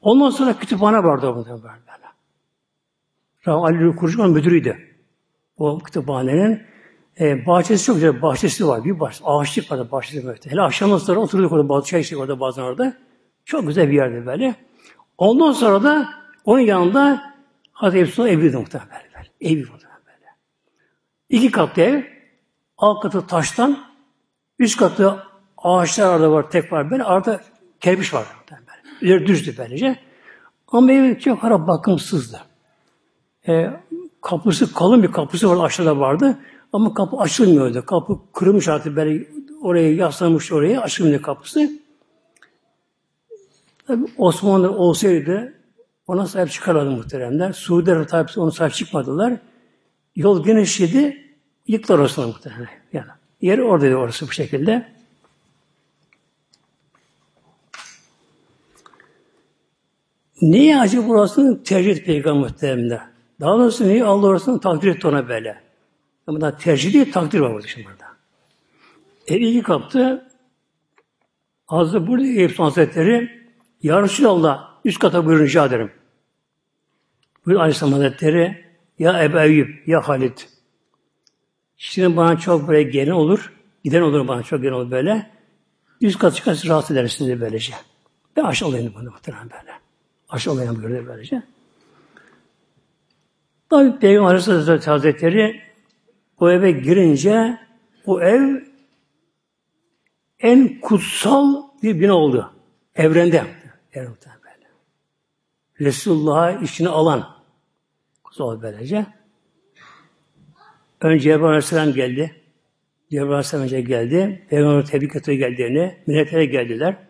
Ondan sonra kütüphane vardı orada böyle. Rahman Ali Kurucu'nun müdürüydü. O kütüphanenin e, bahçesi çok güzel. Bahçesi var. Bir bahçesi. Ağaçlık vardı bahçesi böyle. Hele akşamdan sonra oturduk orada. Bazı çay içtik orada bazen orada. Çok güzel bir yerdi böyle. Ondan sonra da onun yanında Hazreti Efsun evliydi muhtemelen böyle. Evi muhtemelen böyle. İki katlı ev. Alt katı taştan, üst katı ağaçlar arada var, tek var böyle. Arada kerpiç var böyle. Üzeri düzdü böylece. Ama ev çok harap bakımsızdı. E, kapısı kalın bir kapısı vardı, aşağıda vardı. Ama kapı açılmıyordu. Kapı kırılmış artık böyle oraya yaslanmış oraya açılmıyor kapısı. Tabi Osmanlı olsaydı ona sahip çıkarlardı muhteremler. Suudiler tabi ona sahip çıkmadılar. Yol genişledi. Yıktılar orasını muhtemelen. Yani yeri oradaydı orası bu şekilde. Niye acı burasını tercih etti Peygamber muhtemelen? Daha doğrusu niye Allah orasını takdir etti ona böyle? Ama daha tercih değil, takdir var burada şimdi burada. Evi iki kaptı. Hazreti burada Eyüp Hazretleri Ya Resulallah üst kata buyurun rica ederim. Buyur Aleyhisselam Hazretleri Ya Ebu Eyyub, Ya Halid Şimdi bana çok böyle gelin olur. Giden olur bana çok gelin olur böyle. Üst kat çıkarsa rahatsız eder sizi böylece. Ben aşağı olayım bunu muhtemelen böyle. Aşağı olayım böyle böylece. Tabi Peygamber Aleyhisselatü Hazretleri o eve girince o ev en kutsal bir bina oldu. Evrende. Evrende böyle. Resulullah'a içine alan kutsal böylece. Önce Cebrail Aleyhisselam geldi. Cebrail Aleyhisselam önce geldi. Peygamber tebrik ettiği geldiğini, milletlere geldiler.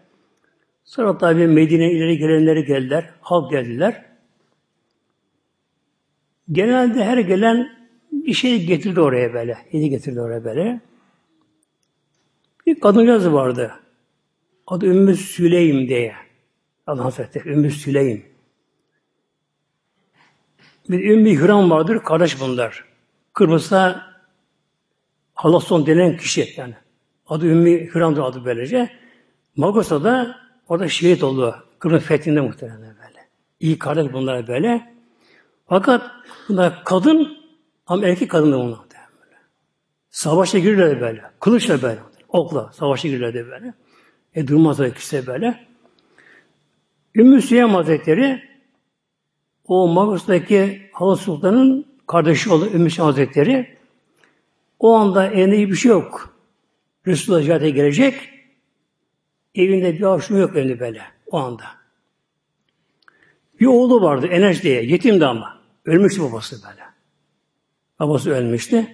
Sonra tabi Medine ileri gelenleri geldiler, halk geldiler. Genelde her gelen bir şey getirdi oraya böyle. Yedi getirdi oraya böyle. Bir kadıncağız vardı. Adı Ümmü Süleym diye. Allah Hazretleri Ümmü Süleym. Bir Ümmü Hüram vardır. Kardeş bunlar. Kıbrıs'ta Halason denen kişi yani. Adı Ümmü Hüram'dır adı böylece. Magosa'da da orada şehit oldu. Kıbrıs fethinde muhtemelen böyle. İyi kardeş bunlar böyle. Fakat bunlar kadın ama erkek kadın da bunlar böyle. Savaşa girirler böyle. Kılıçla böyle. Okla savaşa girirler böyle. E durmaz o ikisi böyle. Ümmü Süleym Hazretleri o Magos'taki Hala Sultan'ın kardeşi olan Ümmü Süleym Hazretleri o anda elinde bir şey yok. Resulullah ziyarete gelecek. Evinde bir avuçum yok elinde böyle o anda. Bir oğlu vardı Enes diye. Yetimdi ama. Ölmüştü babası böyle. Babası ölmüştü.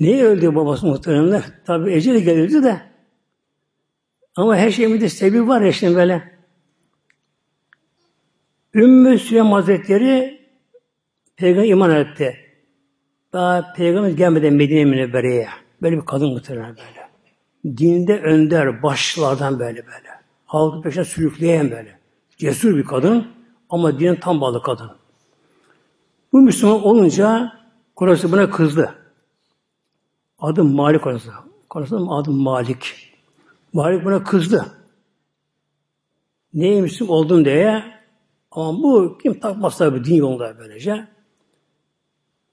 Niye öldü babası muhteremler? Tabi eceli gelirdi de. Ama her şeyin bir de sebebi var ya şimdi böyle. Ümmü Süleym Hazretleri Peygamber iman etti. Daha Peygamber gelmeden Medine Münevvere'ye. Böyle bir kadın muhtemelen böyle. Dinde önder, başlardan böyle böyle. Halkı peşine sürükleyen böyle. Cesur bir kadın ama dinin tam bağlı kadın. Bu Müslüman olunca Kurası buna kızdı. Adım Malik orası. Konuşalım adım Malik. Malik buna kızdı. Neymişsin oldun diye. Ama bu kim takmaz tabi din yolunda böylece.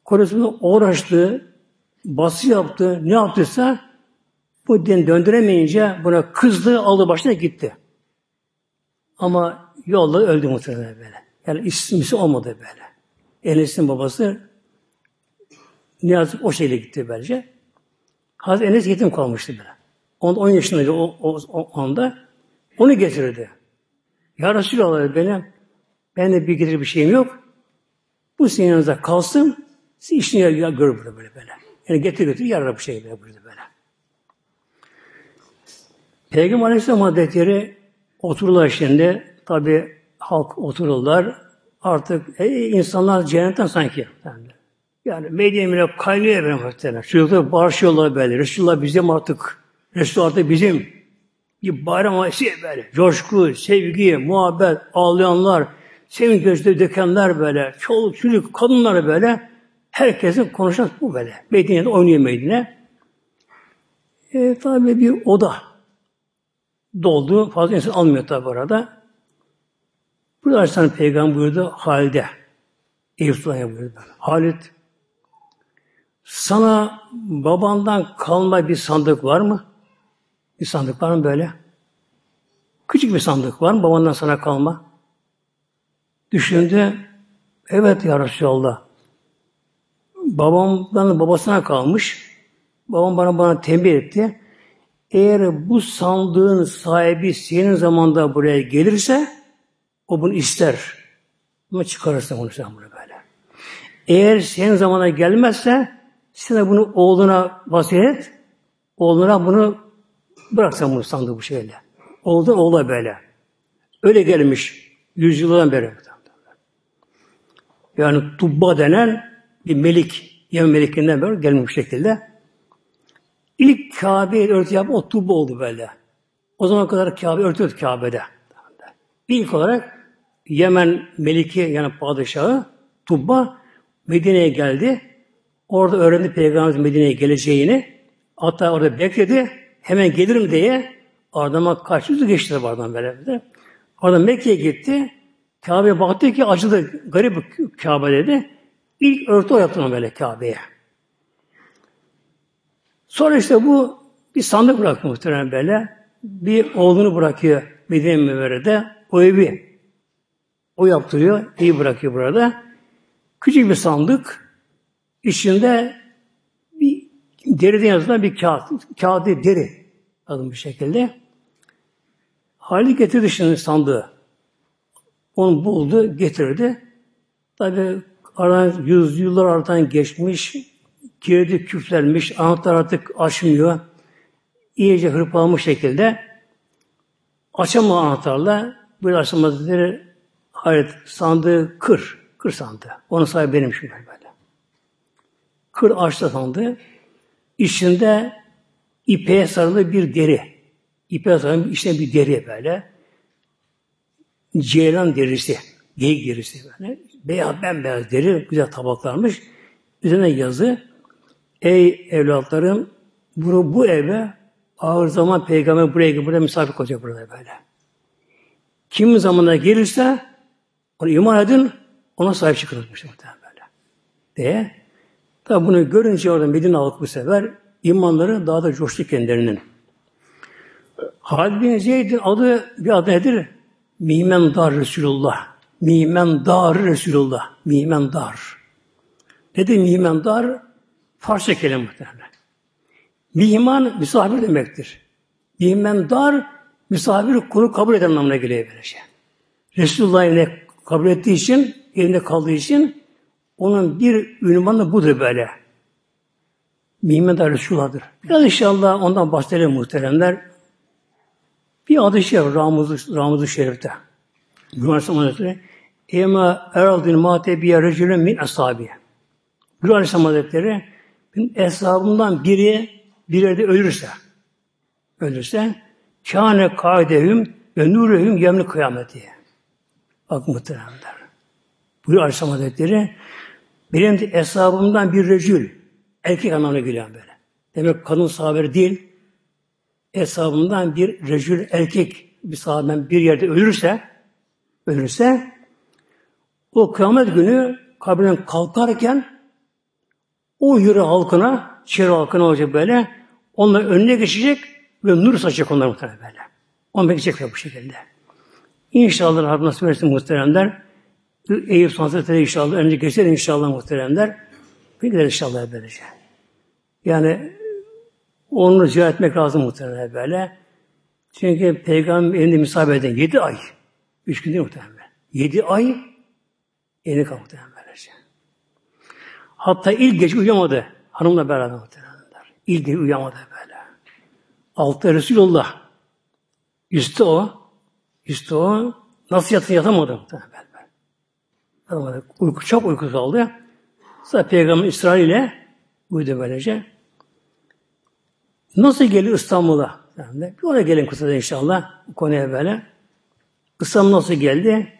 Konusunda uğraştı, bası yaptı, ne yaptıysa bu din döndüremeyince buna kızdı, aldı başına gitti. Ama yolda öldü muhtemelen böyle. Yani ismisi olmadı böyle. Enes'in babası ne yazık o şeyle gitti bence. Hazreti Enes yetim kalmıştı böyle. 10, 10 yaşındaydı o, o, o anda. Onu getirdi. Ya Resulallah benim ben de bir getir bir şeyim yok. Bu senin yanınızda kalsın. Siz işini ya, gör böyle böyle böyle. Yani getir götür yarar bir şey böyle böyle. böyle. Peygamber Aleyhisselam Hazretleri otururlar şimdi. Tabi halk otururlar. Artık e, insanlar cennetten sanki. Yani, yani Medine'ye kaynıyor benim muhtemelen. Çocuklar bağırışıyorlar böyle. Resulullah bizim artık. Resulullah artık bizim. Bir bayram havası böyle. Coşku, sevgi, muhabbet, ağlayanlar, sevin gözleri dökenler böyle. Çoluk, çocuk, kadınlar böyle. Herkesin konuşan bu böyle. Medine'de oynuyor Medine. E, tabi bir oda doldu. Fazla insan almıyor tabi orada. Burada Aleyhisselam Peygamber buyurdu halde. Eyüp Sultan'a buyurdu. Halit sana babandan kalma bir sandık var mı? Bir sandık var mı böyle? Küçük bir sandık var mı babandan sana kalma? Düşündü. Evet ya Resulallah. Babamdan babasına kalmış. Babam bana bana tembih etti. Eğer bu sandığın sahibi senin zamanda buraya gelirse o bunu ister. Ama çıkarırsın bunu sen bunu böyle. Eğer senin zamana gelmezse sen bunu oğluna vasiyet oğluna bunu bıraksan bunu sandığı bu şeyle. Oğuldan oğula böyle. Öyle gelmiş. Yüzyıldan beri. Yani Tubba denen bir melik. Yemen Melikinden böyle gelmiş şekilde. İlk Kabe'yi örtü yapma o tubba oldu böyle. O zaman kadar Kabe örtüyordu Kabe'de. İlk olarak Yemen Meliki yani padişahı Tubba Medine'ye geldi. Orada öğrendi Peygamberimiz Medine'ye geleceğini. Hatta orada bekledi. Hemen gelirim diye ardama kaç yüzü geçti oradan böyle. Oradan Mekke'ye gitti. Kabe'ye baktı ki acıdı. Garip Kabe dedi. İlk örtü o yaptı böyle Kabe'ye. Sonra işte bu bir sandık bıraktı muhtemelen böyle. Bir oğlunu bırakıyor Medine Münevvere'de. O evi o yaptırıyor. iyi bırakıyor burada. Küçük bir sandık. içinde bir deriden yazılan bir kağıt. Kağıdı deri adım bir şekilde. Hali getirdi şimdi sandığı. Onu buldu, getirdi. Tabi aradan yüz yıllar aradan geçmiş, kirli küflenmiş, anahtar artık açmıyor. İyice hırpalamış şekilde açamıyor anahtarla. Bir açılmazları hayret sandığı kır. Kır sandığı. Onun sahibi benim şimdi böyle. Kır açtı sandığı. İçinde ipeğe sarılı bir deri. İpeğe sarılı işte bir deri böyle. Ceylan derisi. Geyik derisi böyle. Beyaz, bembeyaz deri. Güzel tabaklarmış. Üzerine yazı. Ey evlatlarım bunu bu eve ağır zaman peygamber buraya burada misafir koyacak burada böyle. Kim zamana gelirse onu iman edin, ona sahip çıkılmış muhtemelen böyle. Diye. Tabi bunu görünce orada Medine halkı bu sefer imanları daha da coştu kendilerinin. Halid bin Zeyd'in adı bir adı nedir? Mihmen Dar Resulullah. Mihmen Dar Resulullah. Mihmen Dar. Nedir Mihmen Dar? Farsça kelime muhtemelen. Mihman misafir demektir. Mihmen Dar misafir konu kabul eden anlamına geliyor böylece. Resulullah evine kabul ettiği için, evinde kaldığı için onun bir ünvanı budur böyle. Mehmet Resulullah'dır. Biraz inşallah ondan bahsedelim muhteremler. Bir adı şey var Ramuz-u Ramuz Şerif'te. Güvenlik Hazretleri Ema eraldin matebiye recülün min ashabi. Gül Aleyhisselam Hazretleri eshabından biri bir yerde ölürse ölürse kâne kaidehüm ve nurehüm yemli kıyameti. Bak muhteremler. Buyur Aleyhisselam Hazretleri benim de hesabımdan bir recül erkek anlamına geliyor böyle. Demek kadın sahabeleri değil hesabımdan bir recül erkek bir sahabem bir yerde ölürse ölürse o kıyamet günü kabrinden kalkarken o yürü halkına, çevre halkına olacak böyle. Onlar önüne geçecek ve nur saçacak onlar muhtemelen böyle. Onu bekleyecekler bu şekilde. İnşallah Rabbim nasip etsin muhteremler. Eyüp Hazretleri inşallah önce geçer inşallah muhteremler. Bilgiler inşallah böylece. Yani onu ziyaret etmek lazım muhtemelen böyle. Çünkü Peygamber evinde misafir eden yedi ay. Üç gün değil muhtemelen. Yedi ay evine kalk muhtemelen. Hatta ilk gece uyuyamadı. Hanımla beraber muhtemelen. İlk gece uyuyamadı böyle. Altta Resulullah. Üstte o. İşte o nasıl yatın yatamadı muhtemelen. Uyku, çok uykusu oldu. Sonra Peygamber İsrail ile uyudu böylece. Nasıl geliyor İstanbul'a? Bir oraya gelin kısaca inşallah. Bu konuya böyle. İstanbul nasıl geldi?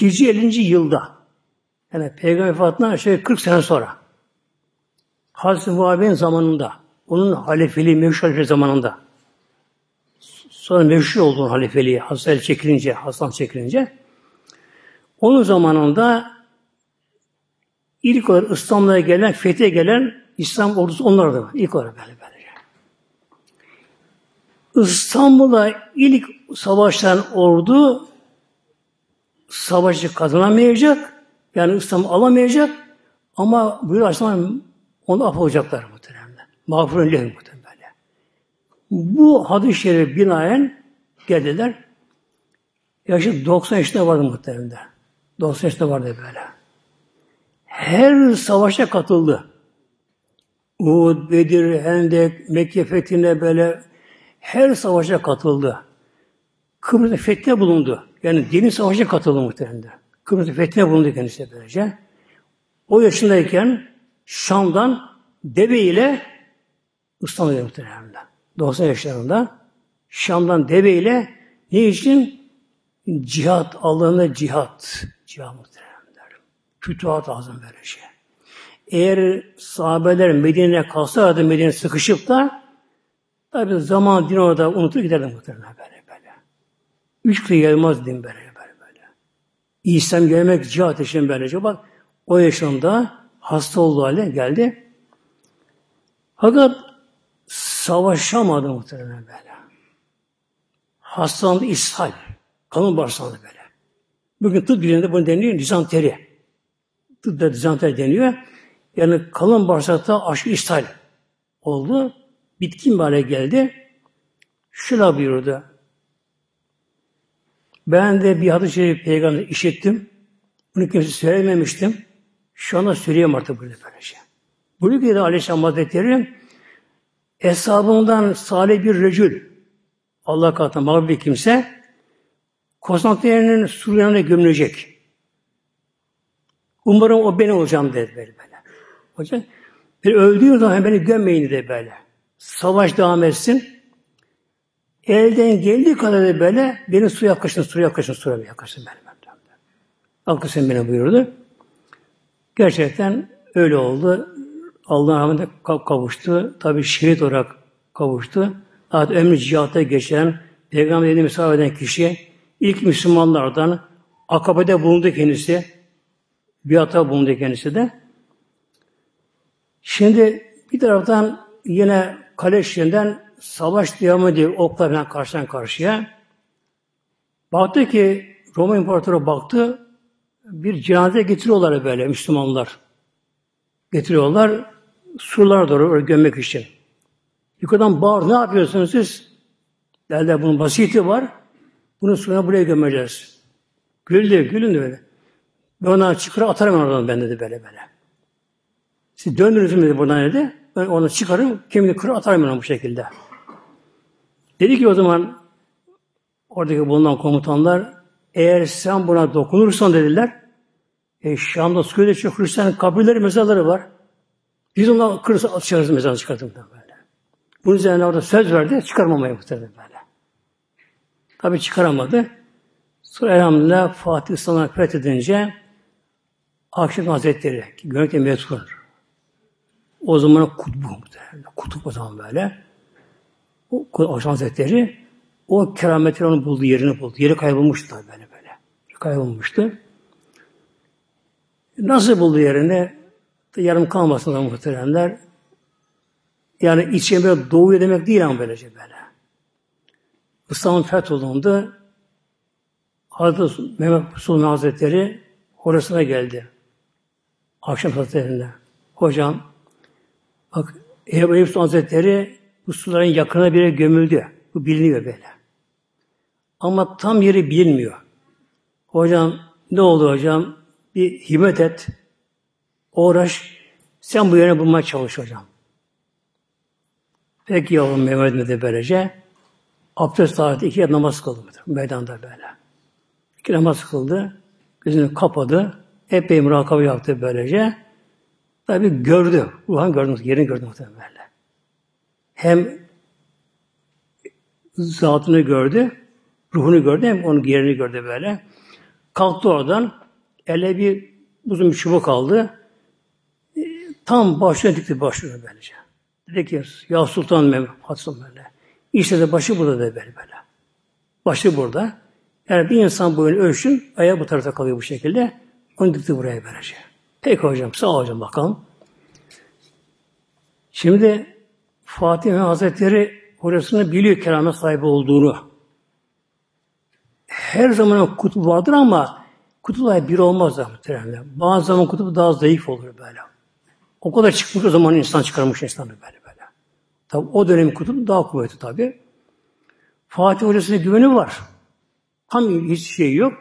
Hicri 50. yılda. Yani Peygamber vefatından şöyle 40 sene sonra. Hazreti Muhabbet'in zamanında. Onun halifeliği, meşhur zamanında. Sonra meşhur olduğu halifeliği Hasan çekilince, Hasan çekilince onun zamanında ilk olarak İslam'la gelen, fethe gelen İslam ordusu onlardı. İlk olarak böyle böyle. İstanbul'a ilk savaştan ordu savaşı kazanamayacak. Yani İslam'ı alamayacak. Ama bu Aleyhisselam onu af olacaklar muhtemelen. Mağfurun lehim muhtemelen. Bu hadis-i şerif binaen geldiler. Yaşı 90 yaşında vardı muhtemelen. 90 yaşında vardı böyle. Her savaşa katıldı. Uhud, Bedir, Hendek, Mekke fethine böyle her savaşa katıldı. Kıbrıs'ta fetne bulundu. Yani dini savaşa katıldı muhtemelen. Kıbrıs'ta fetne bulundu kendisi böylece. O yaşındayken Şam'dan deve ile İstanbul'a muhtemelen. 90 yaşlarında Şam'dan deve ile ne için? Cihat, Allah'ın cihat. Cihat muhteremler. Fütuhat azam böyle şey. Eğer sahabeler Medine'ye kalsaydı Medine sıkışıp da tabi zaman din orada unutur giderdi muhtemelen böyle böyle. Üç kıyı gelmez din böyle. İslam gelmek cihat için böylece bak o yaşında hasta olduğu hale geldi. Fakat savaşamadı muhtemelen böyle. Hastalandı ishal. Kanın bağırsağında böyle. Bugün tıp dilinde bunu deniyor dizanteri. Tıpta dizanteri deniyor. Yani kalın bağırsakta aşırı ishal oldu. Bitkin bir hale geldi. Şöyle buyurdu. Ben de bir hadis-i şerif peygamber işittim. Bunu kimse söylememiştim. Şu anda söyleyeyim artık böyle şey. Buyuruyor ki Aleyhisselam Hazretleri hesabından salih bir recül Allah katında mağlup bir kimse Konstantin'in sur gömülecek. Umarım o ben olacağım dedi böyle böyle. Hocam bir öldüğüm zaman beni gömmeyin dedi böyle. Savaş devam etsin. Elden geldiği kadar da böyle beni suya yaklaşın, suya yaklaşın, suya yaklaşın benim. Akısın beni buyurdu. Gerçekten öyle oldu. Allah'ın rahmetine kavuştu. Tabi şehit olarak kavuştu. Artık ömrü cihata geçen, Peygamber'e misafir eden kişi ilk Müslümanlardan Akabe'de bulundu kendisi. Bir hata bulundu kendisi de. Şimdi bir taraftan yine kale savaş devam ediyor oklarla karşıdan karşıya. Baktı ki Roma İmparatoru baktı bir cenaze getiriyorlar böyle Müslümanlar. Getiriyorlar surlara doğru gömmek için. Yukarıdan bağır ne yapıyorsunuz siz? Derler bunun basiti var. Bunu suyuna buraya gömeceğiz. Güldü, gülün böyle. Ben ona çıkarı atarım oradan ben dedi böyle böyle. Siz döndünüz mü dedi buradan dedi. Ben onu çıkarım, kemiğini kırı atarım ona bu şekilde. Dedi ki o zaman oradaki bulunan komutanlar eğer sen buna dokunursan dediler e, Şam'da Suriye'de çok Hristiyan kabirleri, mezarları var. Biz ondan kırısı atacağız mezarını çıkartıp böyle. Bunun üzerine orada söz verdi, çıkarmamaya muhtemelen böyle. Tabi çıkaramadı. Sonra elhamdülillah Fatih İslam'a fethedince Akşam Hazretleri, Gönlük'te mezkur. O zaman kutbu muhtemelen. Kutup o zaman böyle. O Akşam Hazretleri o kerametleri onu buldu, yerini buldu. Yeri kaybolmuştu tabii böyle böyle. Kaybolmuştu. Nasıl buldu yerini? Yarım kalmasın da muhteremler. Yani içine böyle doğuyor demek değil ama böylece böyle. İslam'ın fetholundu. Hazreti Mehmet Sultan Hazretleri orasına geldi. Akşam Hazretleri'nde. Hocam bak Ebu Eyüp Hazretleri bu suların yakına yere gömüldü. Bu biliniyor böyle. Ama tam yeri bilinmiyor. Hocam ne oldu hocam? Bir himmet et. Uğraş. Sen bu yere bulmaya çalış hocam. Peki yavrum Mehmet dedi böylece. Abdest saati iki namaz kıldı. Meydanda böyle. İki namaz kıldı. Gözünü kapadı. Epey murakabe yaptı böylece. Tabi gördü. Ruhan gördü. Yerini gördü muhtemelen. Hem zatını gördü, ruhunu gördü, hem onun yerini gördü böyle. Kalktı oradan. Elle bir uzun bir çubuk aldı. Tam başına dikti başına böylece. Dedi ki ya Sultan Mehmet Hasan böyle. İşte de başı burada da böyle böyle. Başı burada. Yani bir insan boyunu ölçün, ayağı bu tarafta kalıyor bu şekilde. Onu dikti buraya böylece. Peki hocam, sağ ol hocam bakalım. Şimdi Fatih Hazretleri hocasını biliyor keramet sahibi olduğunu. Her zaman kutup vardır ama kutuplar bir olmaz da muhtemelen. Bazı zaman kutup daha zayıf olur böyle. O kadar çıkmış o zaman insan çıkarmış insanı böyle böyle. Tabi o dönem kutup daha kuvvetli tabi. Fatih hocasına güveni var. Tam hiç şey yok.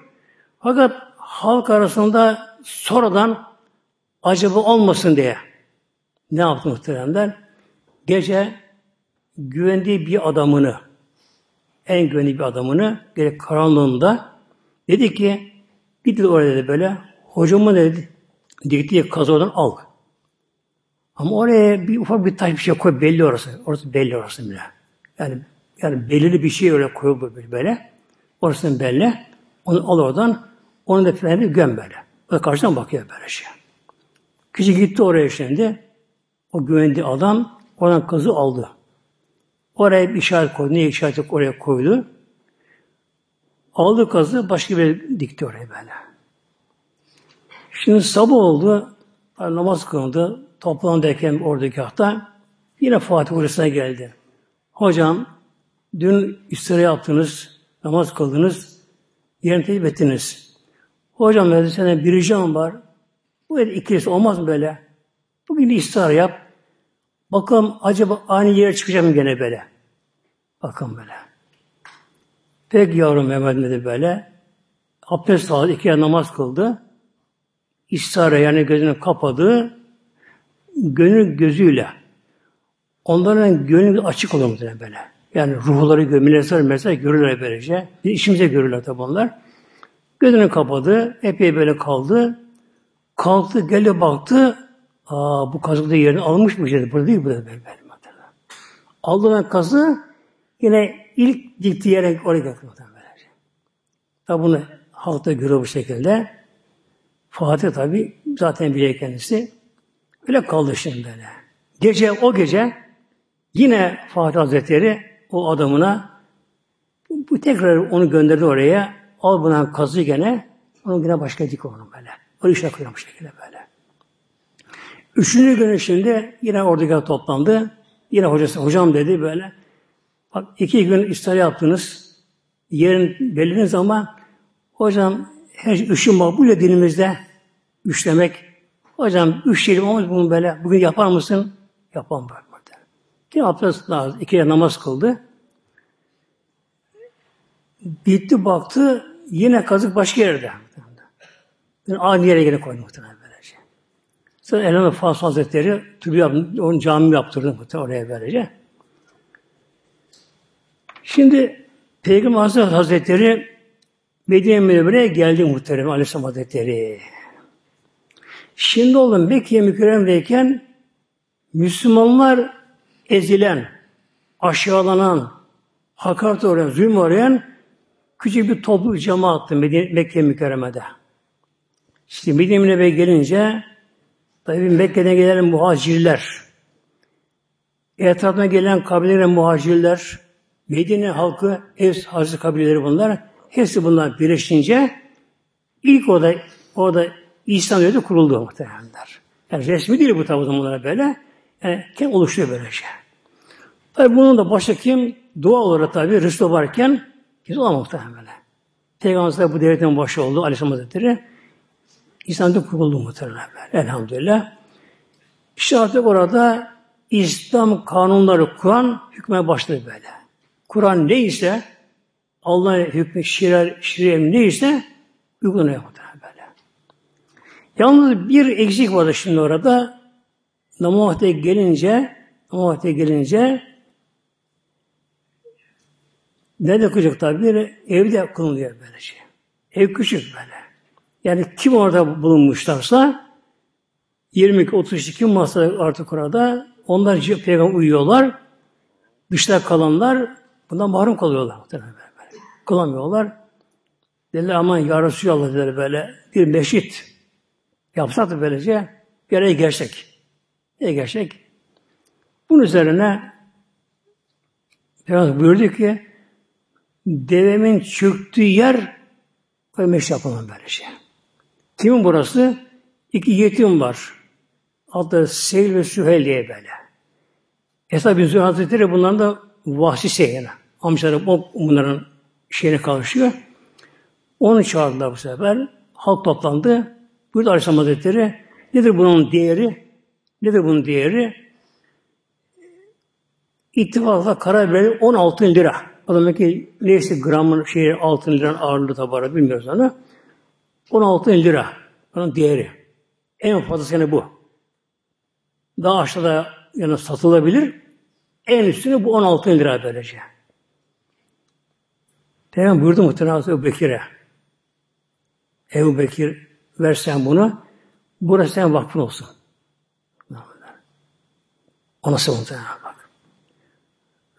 Fakat halk arasında sonradan acaba olmasın diye ne yaptı muhteremler? Gece güvendiği bir adamını en güvenli bir adamını gerek karanlığında dedi ki git oraya dedi böyle hocamı dedi diktiği kazıdan al. Ama oraya bir ufak bir taş bir şey koy belli orası. Orası belli orası bile. Yani yani belirli bir şey öyle koyuyor böyle. Orasının belli. Onu al oradan. Onu da freni göm böyle. O da karşıdan bakıyor böyle şey. Kişi gitti oraya şimdi. O güvendiği adam oradan kızı aldı. Oraya bir işaret koydu. Niye işareti oraya koydu? Aldı kazı başka bir dikti oraya böyle. Şimdi sabah oldu. Namaz kılındı. Toplandayken oradaki hafta yine Fatih Hocası'na geldi. Hocam dün istira yaptınız, namaz kıldınız, yerini tecrübe ettiniz. Hocam dedi sana bir ricam var. Bu ikilisi olmaz mı böyle? Bugün bir istihar yap. Bakalım acaba aynı yere çıkacak mı gene böyle? Bakın böyle. Pek yavrum Mehmet dedi böyle. Abdest aldı, iki namaz kıldı. İstihara yani gözünü kapadı. Gönül gözüyle. Onların gönlü açık olur muhtemelen böyle. Yani ruhları, melekler, melekler görürler böylece. Bir işimize görürler tabi onlar. Gözünü kapadı. Epey böyle kaldı. Kalktı, geldi baktı. Aa bu kazıklı yerini almış mı? Dedi. Burada değil, burada böyle. böyle. Aldı ben kazı, yine ilk diktiği yere oraya götürdü. Tabi bunu halkta görüyor bu şekilde. Fatih tabi zaten biliyor kendisi. Öyle kaldı şimdi böyle. Gece, o gece yine Fatih Hazretleri o adamına bu, bu tekrar onu gönderdi oraya. Al bundan kazı gene. Onu yine başka dik onu böyle. O işe koymuş şekilde böyle. Üçüncü günü şimdi yine oradakiler toplandı. Yine hocası, hocam dedi böyle. Bak iki gün istihar yaptınız. Yerin beliriniz ama hocam her üşüm makbule dilimizde üçlemek. Hocam üç şey olmaz bunu böyle. Bugün yapar mısın? Yapamam bak burada. Ki abdest lazım. İki namaz kıldı. Bitti baktı yine kazık başka yerde. Yani aynı yere yine koydu muhtemelen. Sonra Elhamdülillah Fas Hazretleri yaptı, onun cami yaptırdı oraya böylece. Şimdi Peygamber Hazretleri Medine Münevvere'ye geldi muhterem Aleyhisselam Hazretleri. Şimdi oğlum Mekke mükerremdeyken Müslümanlar ezilen, aşağılanan, hakaret uğrayan, zulüm uğrayan küçük bir toplu cemaattı Mekke mükerremede. İşte Medine Münevvere'ye gelince tabi Mekke'den gelen muhacirler, etrafına gelen kabileler muhacirler, Medine halkı, Evs Hazreti kabileleri bunlar, hepsi bunlar birleşince ilk orada, orada İslam devleti kuruldu muhtemelenler. Yani resmi değil bu tabi zamanlara böyle. Yani kim oluşuyor böyle şey. Tabi bunun da başı kim? Dua olarak tabi Resul varken kimse olamaz muhtemelen. Peygamber bu devletin başı oldu Aleyhisselam Hazretleri. İslam'da kuruldu muhtemelen böyle. Elhamdülillah. İşte artık orada İslam kanunları Kur'an hükme başladı böyle. Kur'an neyse Allah'ın hükmü şirer, şirer neyse uygulanıyor muhtemelen böyle. Yalnız bir eksik vardı şimdi orada. Namaz'a gelince namaz'a gelince nerede kılacak tabi? Evde kılınıyor böyle şey. Ev küçük böyle. Yani kim orada bulunmuşlarsa 22-32 kim masa artık orada onlar peygamber uyuyorlar. Dışta kalanlar bundan mahrum kalıyorlar. Kılamıyorlar. Dediler aman ya Resulallah dediler böyle bir meşit yapsak da böylece bir araya gelsek. Ne gelsek? Bunun üzerine Peygamber buyurdu ki devemin çöktüğü yer ve meşit yapalım böylece. Kimin burası? İki yetim var. Adı Seyil ve Süheyl diye böyle. Esad bin Züheyl Hazretleri bunların da vahsi seyine. Amcaları bunların şeyine kavuşuyor. Onu çağırdılar bu sefer. Halk toplandı. Buyurdu Aleyhisselam Hazretleri. Nedir bunun değeri? Nedir bunun değeri? İttifakla karar verdi 16 lira. O ki neyse gramın şey altın liranın ağırlığı tabi bilmiyoruz onu. 16 lira. Onun değeri. En fazlası yani bu. Daha aşağıda yani satılabilir. En üstüne bu 16 lira böylece. Peygamber buyurdu muhtemelen Ebu Bekir'e. Ebu Bekir versen bunu, burası sen vakfın olsun. O nasıl muhtemelen bak.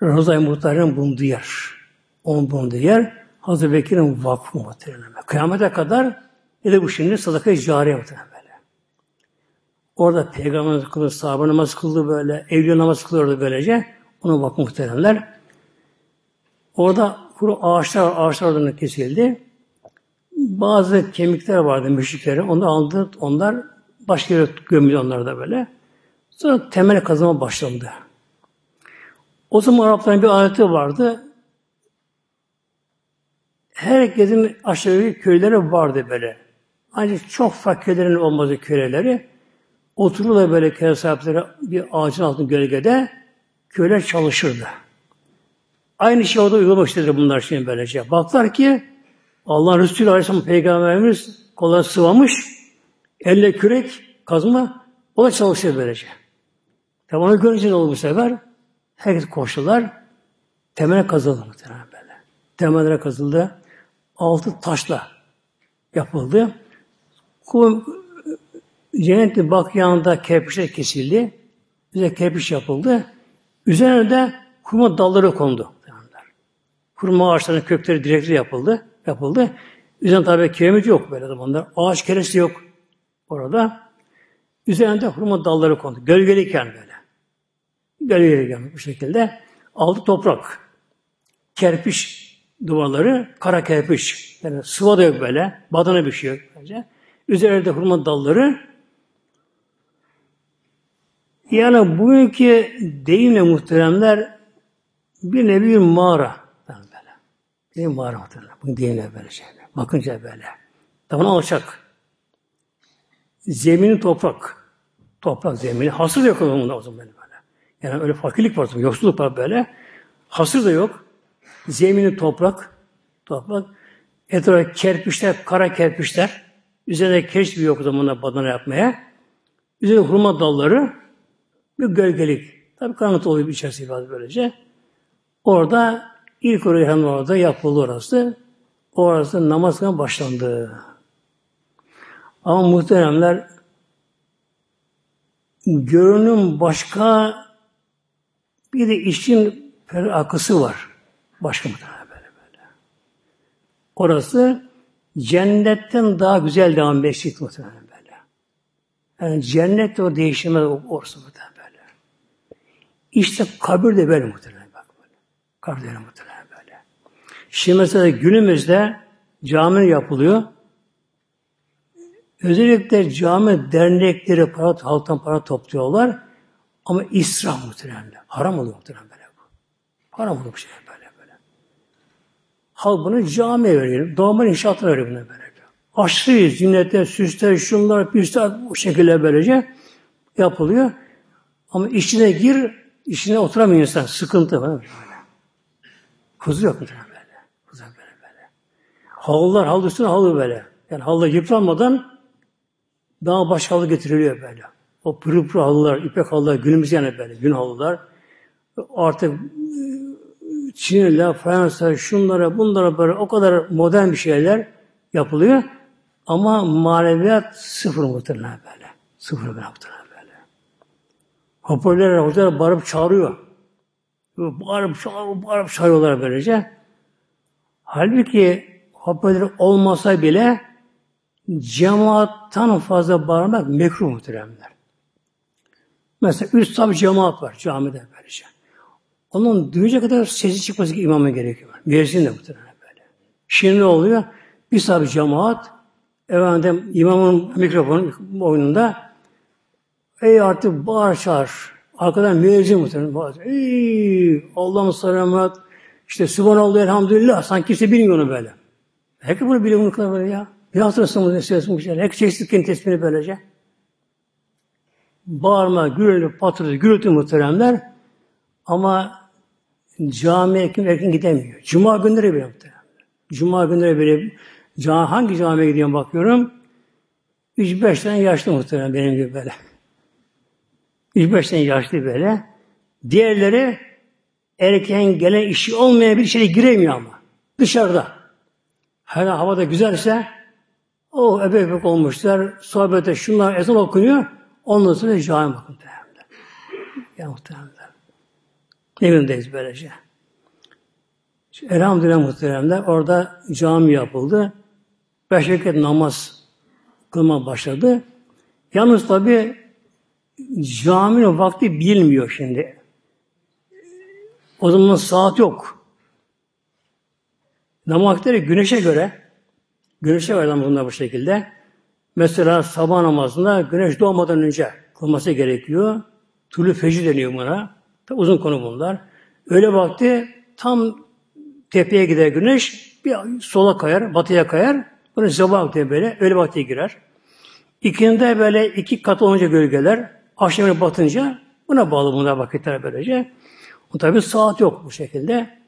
Rozay Muhtar'ın bulunduğu yer. Onun bulunduğu yer Hazreti Bekir'in vakfı muhtemelen. Kıyamete kadar ne de bu şimdi sadaka-i cariye böyle. Orada peygamber namazı kıldı, sahabe namazı kıldı böyle, evliya namazı kılıyordu böylece. Onun vakfı muhteremler. Orada kuru ağaçlar, ağaçlar oradan kesildi. Bazı kemikler vardı müşriklerin. Onu aldı, onlar başka yere gömüldü onlar da böyle. Sonra temel kazıma başlandı. O zaman Arapların bir adeti vardı. Herkesin aşağı köyleri vardı böyle. Ancak çok fakirlerin olmadığı köyleri otururlar böyle köy sahipleri bir ağacın altında gölgede köyler çalışırdı. Aynı şey orada uygulamak istedi bunlar şimdi böylece. Baktılar ki Allah Resulü Aleyhisselam Peygamberimiz kolay sıvamış, elle kürek, kazma, o da çalışıyor böylece. Tabi onu görünce ne oldu bu sefer? Herkes koştular. Temel kazıldı muhtemelen böyle. Temellere kazıldı. Altı taşla yapıldı. Kum, Cennet-i Bakyan'da kerpiçler kesildi. Bize kerpiç yapıldı. Üzerine de kurma dalları kondu. Kurma ağaçlarının kökleri direkli yapıldı. yapıldı. Üzerinde tabi kiremit yok böyle zamanlar. Ağaç keresi yok orada. Üzerinde hurma dalları kondu. Gölgeliyken böyle. Gölgeliyken bu şekilde. Altı toprak. Kerpiç duvarları, kara kerpiç. Yani sıva da yok böyle. Badana bir şey yok bence. Üzerinde hurma dalları. Yani bugünkü deyimle muhteremler bir nevi bir mağara. Böyle. Bir mağara muhteremler. Bu deyimle böyle şeyler. Bakınca böyle. Tavan alçak. Zemini toprak. Toprak zemini. Hasır da yok o zaman böyle. Yani öyle fakirlik var, yoksulluk var böyle. Hasır da yok. Zemini toprak. Toprak. Etrafı kerpiçler, kara kerpiçler. Üzerinde keş bir yok zamanla badana yapmaya. Üzerinde hurma dalları bir gölgelik. Tabi karanlık oluyor içerisi ifade böylece. Orada ilk oraya orada yapıldı orası. Orası namazına başlandı. Ama muhteremler görünüm başka bir de işin akısı var. Başka muhteremler böyle böyle. Orası cennetten daha güzel devam beşik muhteremler böyle. Yani cennet o değişime orası muhteremler böyle. İşte kabir de böyle muhteremler bak böyle. Kabir de muhteremler böyle. Şimdi mesela günümüzde cami yapılıyor. Özellikle cami dernekleri para, halktan para topluyorlar. Ama israf muhtemelen. Haram oluyor muhtemelen böyle bu. Haram oluyor bir şey böyle böyle. Halk bunu camiye veriyor. Normal inşaatına veriyor bunu böyle. Aşırı ziynetler, süsler, şunlar, pisler bu şekilde böylece yapılıyor. Ama içine gir, içine oturamıyor insan. Sıkıntı var. Böyle. Huzur yok muhtemelen böyle. Huzur böyle böyle. Halılar, halı üstüne halı böyle. Yani halı yıpranmadan daha başka halı getiriliyor böyle. O pırıl pırıl halılar, ipek halılar, günümüz yani böyle, gün halılar. Artık e, Çinliler, Fransa, şunlara, bunlara böyle o kadar modern bir şeyler yapılıyor. Ama maneviyat sıfır muhtemelen böyle. Sıfır muhtemelen böyle. Hoparlörler, hocalar bağırıp çağırıyor. Bağırıp çağırıyor, bağırıp çağırıyorlar böylece. Halbuki hoparlör olmasa bile cemaattan fazla bağırmak mekruh muhteremler. Mesela üç saf cemaat var camide böylece. Onun duyacak kadar sesi çıkması imamın gerekiyor. Müezzin de muhtemelen böyle. Şimdi ne oluyor? Bir saf cemaat efendim imamın mikrofonu oyununda ey artık bağır çağır. Arkadan müezzin muhtemelen bağır. Ey Allah'ın selamet işte Subhanallah elhamdülillah sanki kimse bilmiyor onu böyle. Herkes bunu biliyor bunu böyle ya. Bir hatırlasın bunu istiyorsun bu şeyler. Herkes çeşitli kendi tesbihini böylece. Bağırma, gürültü, patırtı, gürültü muhteremler. Ama camiye kim erken gidemiyor. Cuma günleri bile muhteremler. Cuma günleri bile hangi camiye gidiyorum bakıyorum. 3-5 tane yaşlı muhterem benim gibi böyle. 3-5 tane yaşlı böyle. Diğerleri erken gelen işi olmayan bir şeye giremiyor ama. Dışarıda. Her havada güzelse o ebe ebek olmuşlar. Sohbete şunlar ezan okunuyor. Ondan sonra cami bakın. Ya muhteremler. Evindeyiz böylece. Elhamdülillah muhteremler. Orada cami yapıldı. Beş vakit namaz kılma başladı. Yalnız tabi caminin vakti bilmiyor şimdi. O zaman saat yok. Namazları güneşe göre güneşe göre namazında bu şekilde. Mesela sabah namazında güneş doğmadan önce kılması gerekiyor. Tülü fecr deniyor buna. Tabi uzun konu bunlar. Öyle vakti tam tepeye gider güneş, bir sola kayar, batıya kayar. Bunu sabah vakti böyle, öyle vakti girer. İkinde böyle iki kat olunca gölgeler, akşamına batınca buna bağlı bunlar vakitler böylece. O tabi saat yok bu şekilde.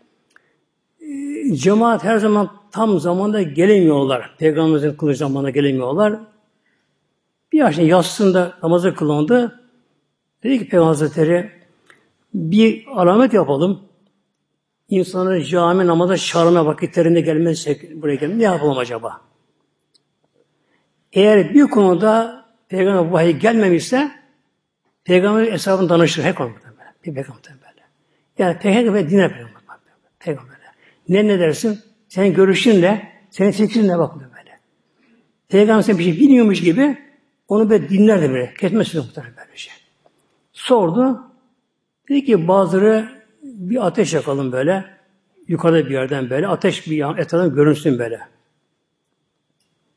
Ee, cemaat her zaman tam zamanda gelemiyorlar. Peygamberimizin kılıç zamanında gelemiyorlar. Bir yaşta yatsında namazı kılındı. Dedi ki Peygamber Hazretleri bir alamet yapalım. İnsanların cami namaza çağrına vakitlerinde gelmezse buraya gelmez. Ne yapalım acaba? Eğer bir konuda Peygamber vahiy gelmemişse Peygamber hesabını danışır. Her konuda böyle. Peygamber böyle. Yani Peygamber dinler Peygamber. Peygamber. Ne ne dersin? Senin görüşünle, senin fikrinle bak böyle. Peygamber sen bir şey bilmiyormuş gibi onu böyle dinler de böyle. Kesmesi muhtemelen böyle şey. Sordu. Dedi ki bazıları bir ateş yakalım böyle. Yukarıda bir yerden böyle. Ateş bir yan, etrafından görünsün böyle.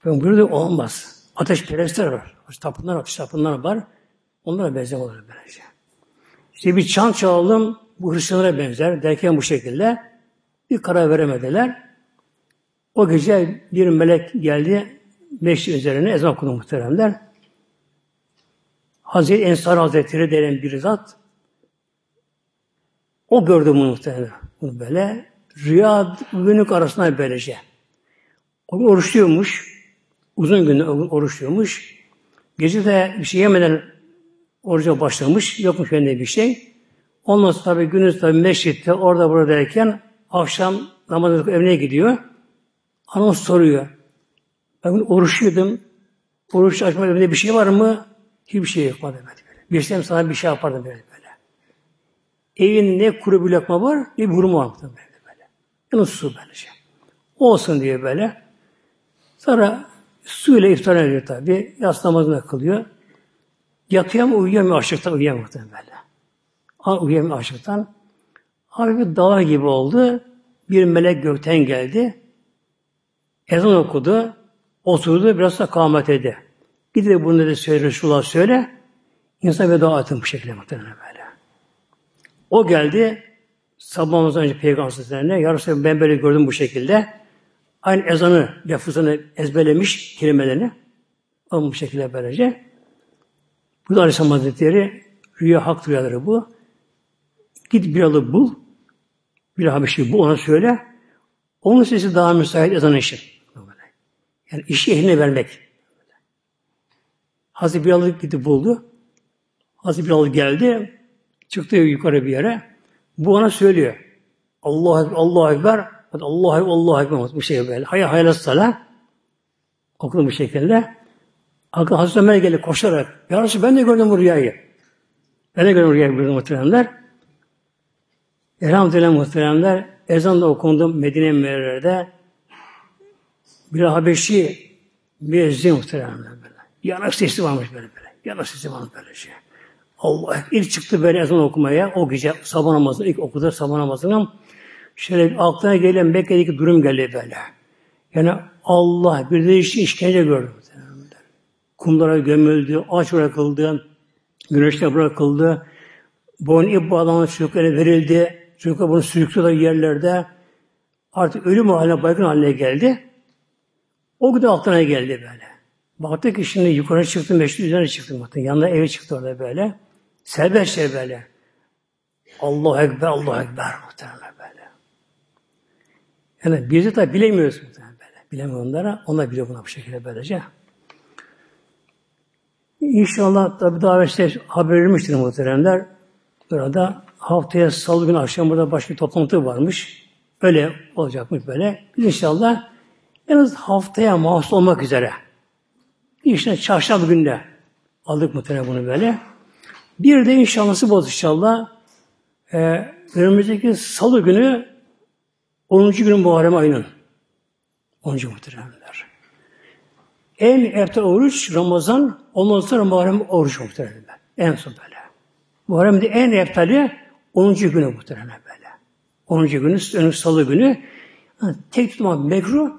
Ben burada olmaz. Ateş perestler var. Tapınlar var, tapınlar var. Onlara benzer olur böylece. İşte bir çan çalalım, bu Hristiyanlara benzer derken bu şekilde bir karar veremediler. O gece bir melek geldi, meşri üzerine ezan okudu muhteremler. Hazreti Ensar Hazretleri denen bir zat o gördü bunu muhtemelen. Bunu böyle rüya günlük arasında böylece. O gün oruçluyormuş. Uzun gün oruçluyormuş. Gece de bir şey yemeden oruca başlamış. Yokmuş bende bir şey. Ondan sonra tabi gündüz tabi meşritte orada burada derken akşam namazı evine gidiyor. Anons soruyor. Ben bunu oruçluydum. Oruç açma evinde bir şey var mı? Hiçbir şey yok. Bilsem sana bir şey yapardım böyle. Evin ne kuru bir lokma var ne bir hurma var böyle böyle. Yani su böylece. Olsun diye böyle. Sonra suyla iftar ediyor tabi. Yas namazını kılıyor. Yatıyor mu uyuyor mu açlıktan uyuyamıyor böyle. Uyuyamıyor açlıktan. Abi bir dağ gibi oldu. Bir melek gökten geldi. Ezan okudu. Oturdu. Biraz da kâhmet edildi. Gidip bunu da söyle Resulullah söyle. İnsan veda etsin bu şekilde muhtemelen böyle. O geldi sabahımızdan önce Peygamber Hazretlerine Ya ben böyle gördüm bu şekilde. Aynı ezanı, lafızını ezberlemiş kelimelerini. O bu şekilde böylece. Bu da Aleyhisselam Hazretleri rüya hak rüyaları bu. Git bir alıp bul. Bir Habeşi bu ona söyle. Onun sesi daha müsait ezan için. Yani işi eline vermek. Hazreti Bilal gidip buldu. Hazreti Bilal geldi. Çıktı yukarı bir yere. Bu ona söylüyor. Allah Ekber, Allah Ekber. Allah Ekber, Allah Ekber. Bu şey böyle. Hayır, hayır, sala. Okudu bu şekilde. Akıl Hazreti Ömer geldi koşarak. Ya Resulallah ben de gördüm bu rüyayı. Ben de gördüm rüyayı burada muhteremler. Elhamdülillah muhteremler. Ezan da okundu Medine Münevvere'de. Bir Habeşi müezzin muhteremler böyle. Yanak sesi varmış böyle böyle. Yanak sesi varmış böyle şey. Allah ilk çıktı böyle ezan okumaya o gece sabah namazını ilk okudu sabah namazını şöyle aklına gelen Mekke'deki durum geldi böyle. Yani Allah bir de işte işkence gördü. Kumlara gömüldü, aç bırakıldı, güneşte bırakıldı, boyun ip bağlanan çocuklara verildi, çocuklar bunu sürüklüyorlar yerlerde, artık ölüm haline, baygın haline geldi. O gün aklına geldi böyle. Baktı ki şimdi yukarı çıktı, meşhur üzerine çıktı. Baktı. Yanına eve çıktı orada böyle. Serbestçe böyle. Allah Ekber, Allah Ekber muhtemelen böyle. Yani biz de tabi bilemiyoruz muhtemelen böyle. Bilemiyor onlara. Onlar biliyor buna bu şekilde böylece. İnşallah tabi daha işte haber vermiştir muhteremler. Burada haftaya salı günü akşam burada başka bir toplantı varmış. Öyle olacakmış böyle. İnşallah az haftaya mahsus olmak üzere. İşte çarşamba günde aldık muhtemelen bunu böyle. Bir de inşallah nasip olsun e, önümüzdeki salı günü 10. gün Muharrem ayının 10. muhteremler. En ertel oruç Ramazan, ondan sonra Muharrem oruç muhteremler. En son böyle. Muharrem'de en eftali 10. günü muhteremler böyle. 10. günü, önü salı günü. Tek tutmak mekruh.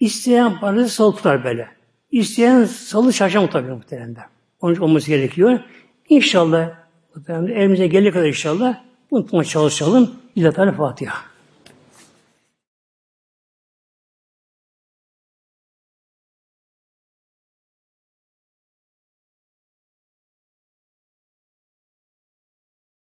İsteyen parası salı tutar böyle. İsteyen salı çarşamba tabii muhteremler. Onun için olması gerekiyor. İnşallah elimize gelir kadar inşallah unutma çalışalım. İlahi Fatiha.